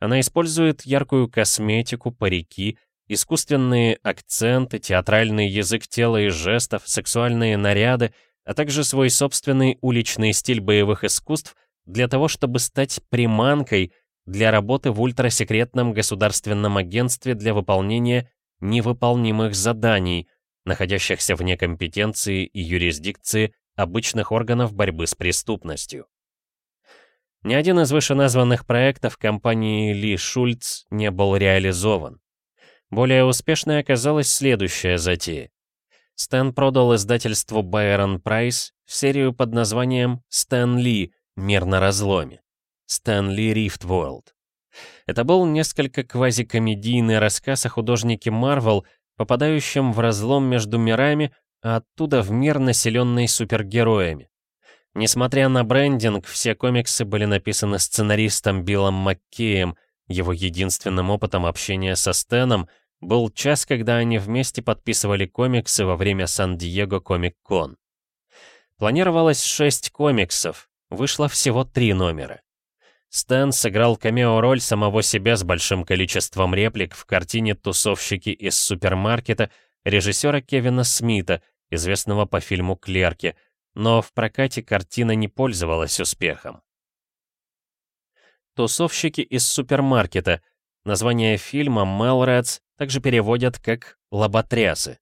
S1: Она использует яркую косметику, парики, искусственные акценты, театральный язык тела и жестов, сексуальные наряды, а также свой собственный уличный стиль боевых искусств для того, чтобы стать приманкой для работы в ультрасекретном государственном агентстве для выполнения невыполнимых заданий, находящихся вне компетенции и юрисдикции обычных органов борьбы с преступностью. Ни один из вышеназванных проектов компании Ли Шульц не был реализован. Более успешной оказалась следующая затея. Стэн продал издательству Байрон Прайс серию под названием «Стэн Ли. Мир на разломе». «Стэн Ли Рифт World». Это был несколько квазикомедийный рассказ о художнике Марвел, попадающем в разлом между мирами, а оттуда в мир, населенный супергероями. Несмотря на брендинг, все комиксы были написаны сценаристом Биллом Маккеем, его единственным опытом общения со Стэном — был час, когда они вместе подписывали комиксы во время Сан-Диего Комик-Кон. Планировалось шесть комиксов, вышло всего три номера. Стэн сыграл камео-роль самого себя с большим количеством реплик в картине «Тусовщики из супермаркета» режиссера Кевина Смита, известного по фильму «Клерки», но в прокате картина не пользовалась успехом. «Тусовщики из супермаркета» — название фильма «Мелрэдс» также переводят как «лоботрясы».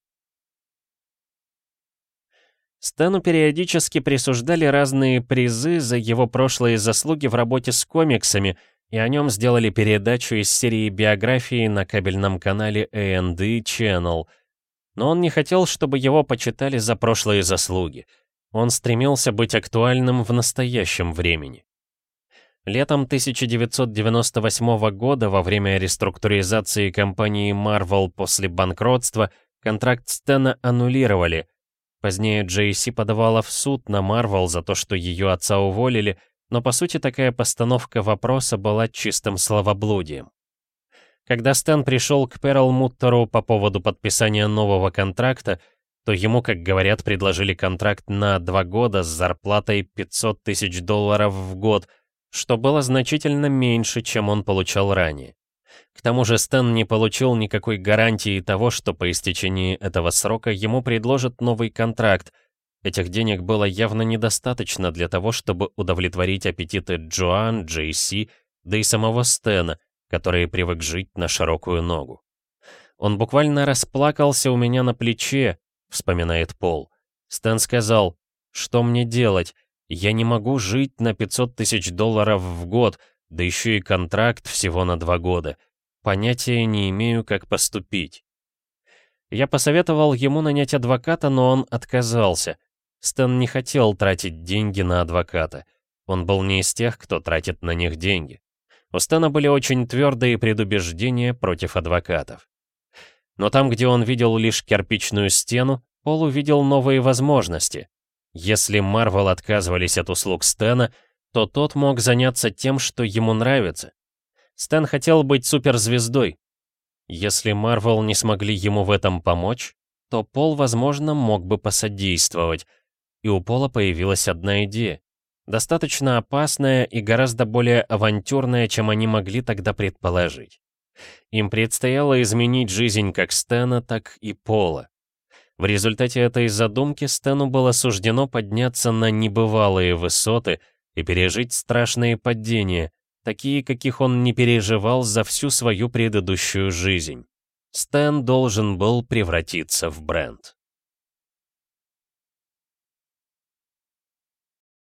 S1: Стэну периодически присуждали разные призы за его прошлые заслуги в работе с комиксами, и о нем сделали передачу из серии биографии на кабельном канале A&D Channel. Но он не хотел, чтобы его почитали за прошлые заслуги. Он стремился быть актуальным в настоящем времени. Летом 1998 года, во время реструктуризации компании Marvel после банкротства, контракт Стэна аннулировали. Позднее JC подавала в суд на Marvel за то, что ее отца уволили, но по сути такая постановка вопроса была чистым словоблудием. Когда Стэн пришел к Перл Муттеру по поводу подписания нового контракта, то ему, как говорят, предложили контракт на два года с зарплатой 500 тысяч долларов в год — что было значительно меньше, чем он получал ранее. К тому же Стэн не получил никакой гарантии того, что по истечении этого срока ему предложат новый контракт. Этих денег было явно недостаточно для того, чтобы удовлетворить аппетиты Джоан, Джейси, да и самого Стэна, который привык жить на широкую ногу. «Он буквально расплакался у меня на плече», — вспоминает Пол. Стэн сказал, «Что мне делать? Я не могу жить на 500 тысяч долларов в год, да еще и контракт всего на два года. Понятия не имею, как поступить. Я посоветовал ему нанять адвоката, но он отказался. Стэн не хотел тратить деньги на адвоката. Он был не из тех, кто тратит на них деньги. У Стэна были очень твердые предубеждения против адвокатов. Но там, где он видел лишь кирпичную стену, Пол увидел новые возможности. Если Марвел отказывались от услуг Стэна, то тот мог заняться тем, что ему нравится. Стэн хотел быть суперзвездой. Если Марвел не смогли ему в этом помочь, то Пол, возможно, мог бы посодействовать. И у Пола появилась одна идея. Достаточно опасная и гораздо более авантюрная, чем они могли тогда предположить. Им предстояло изменить жизнь как Стэна, так и Пола. В результате этой задумки Стэну было суждено подняться на небывалые высоты и пережить страшные падения, такие, каких он не переживал за всю свою предыдущую жизнь. Стэн должен был превратиться в бренд.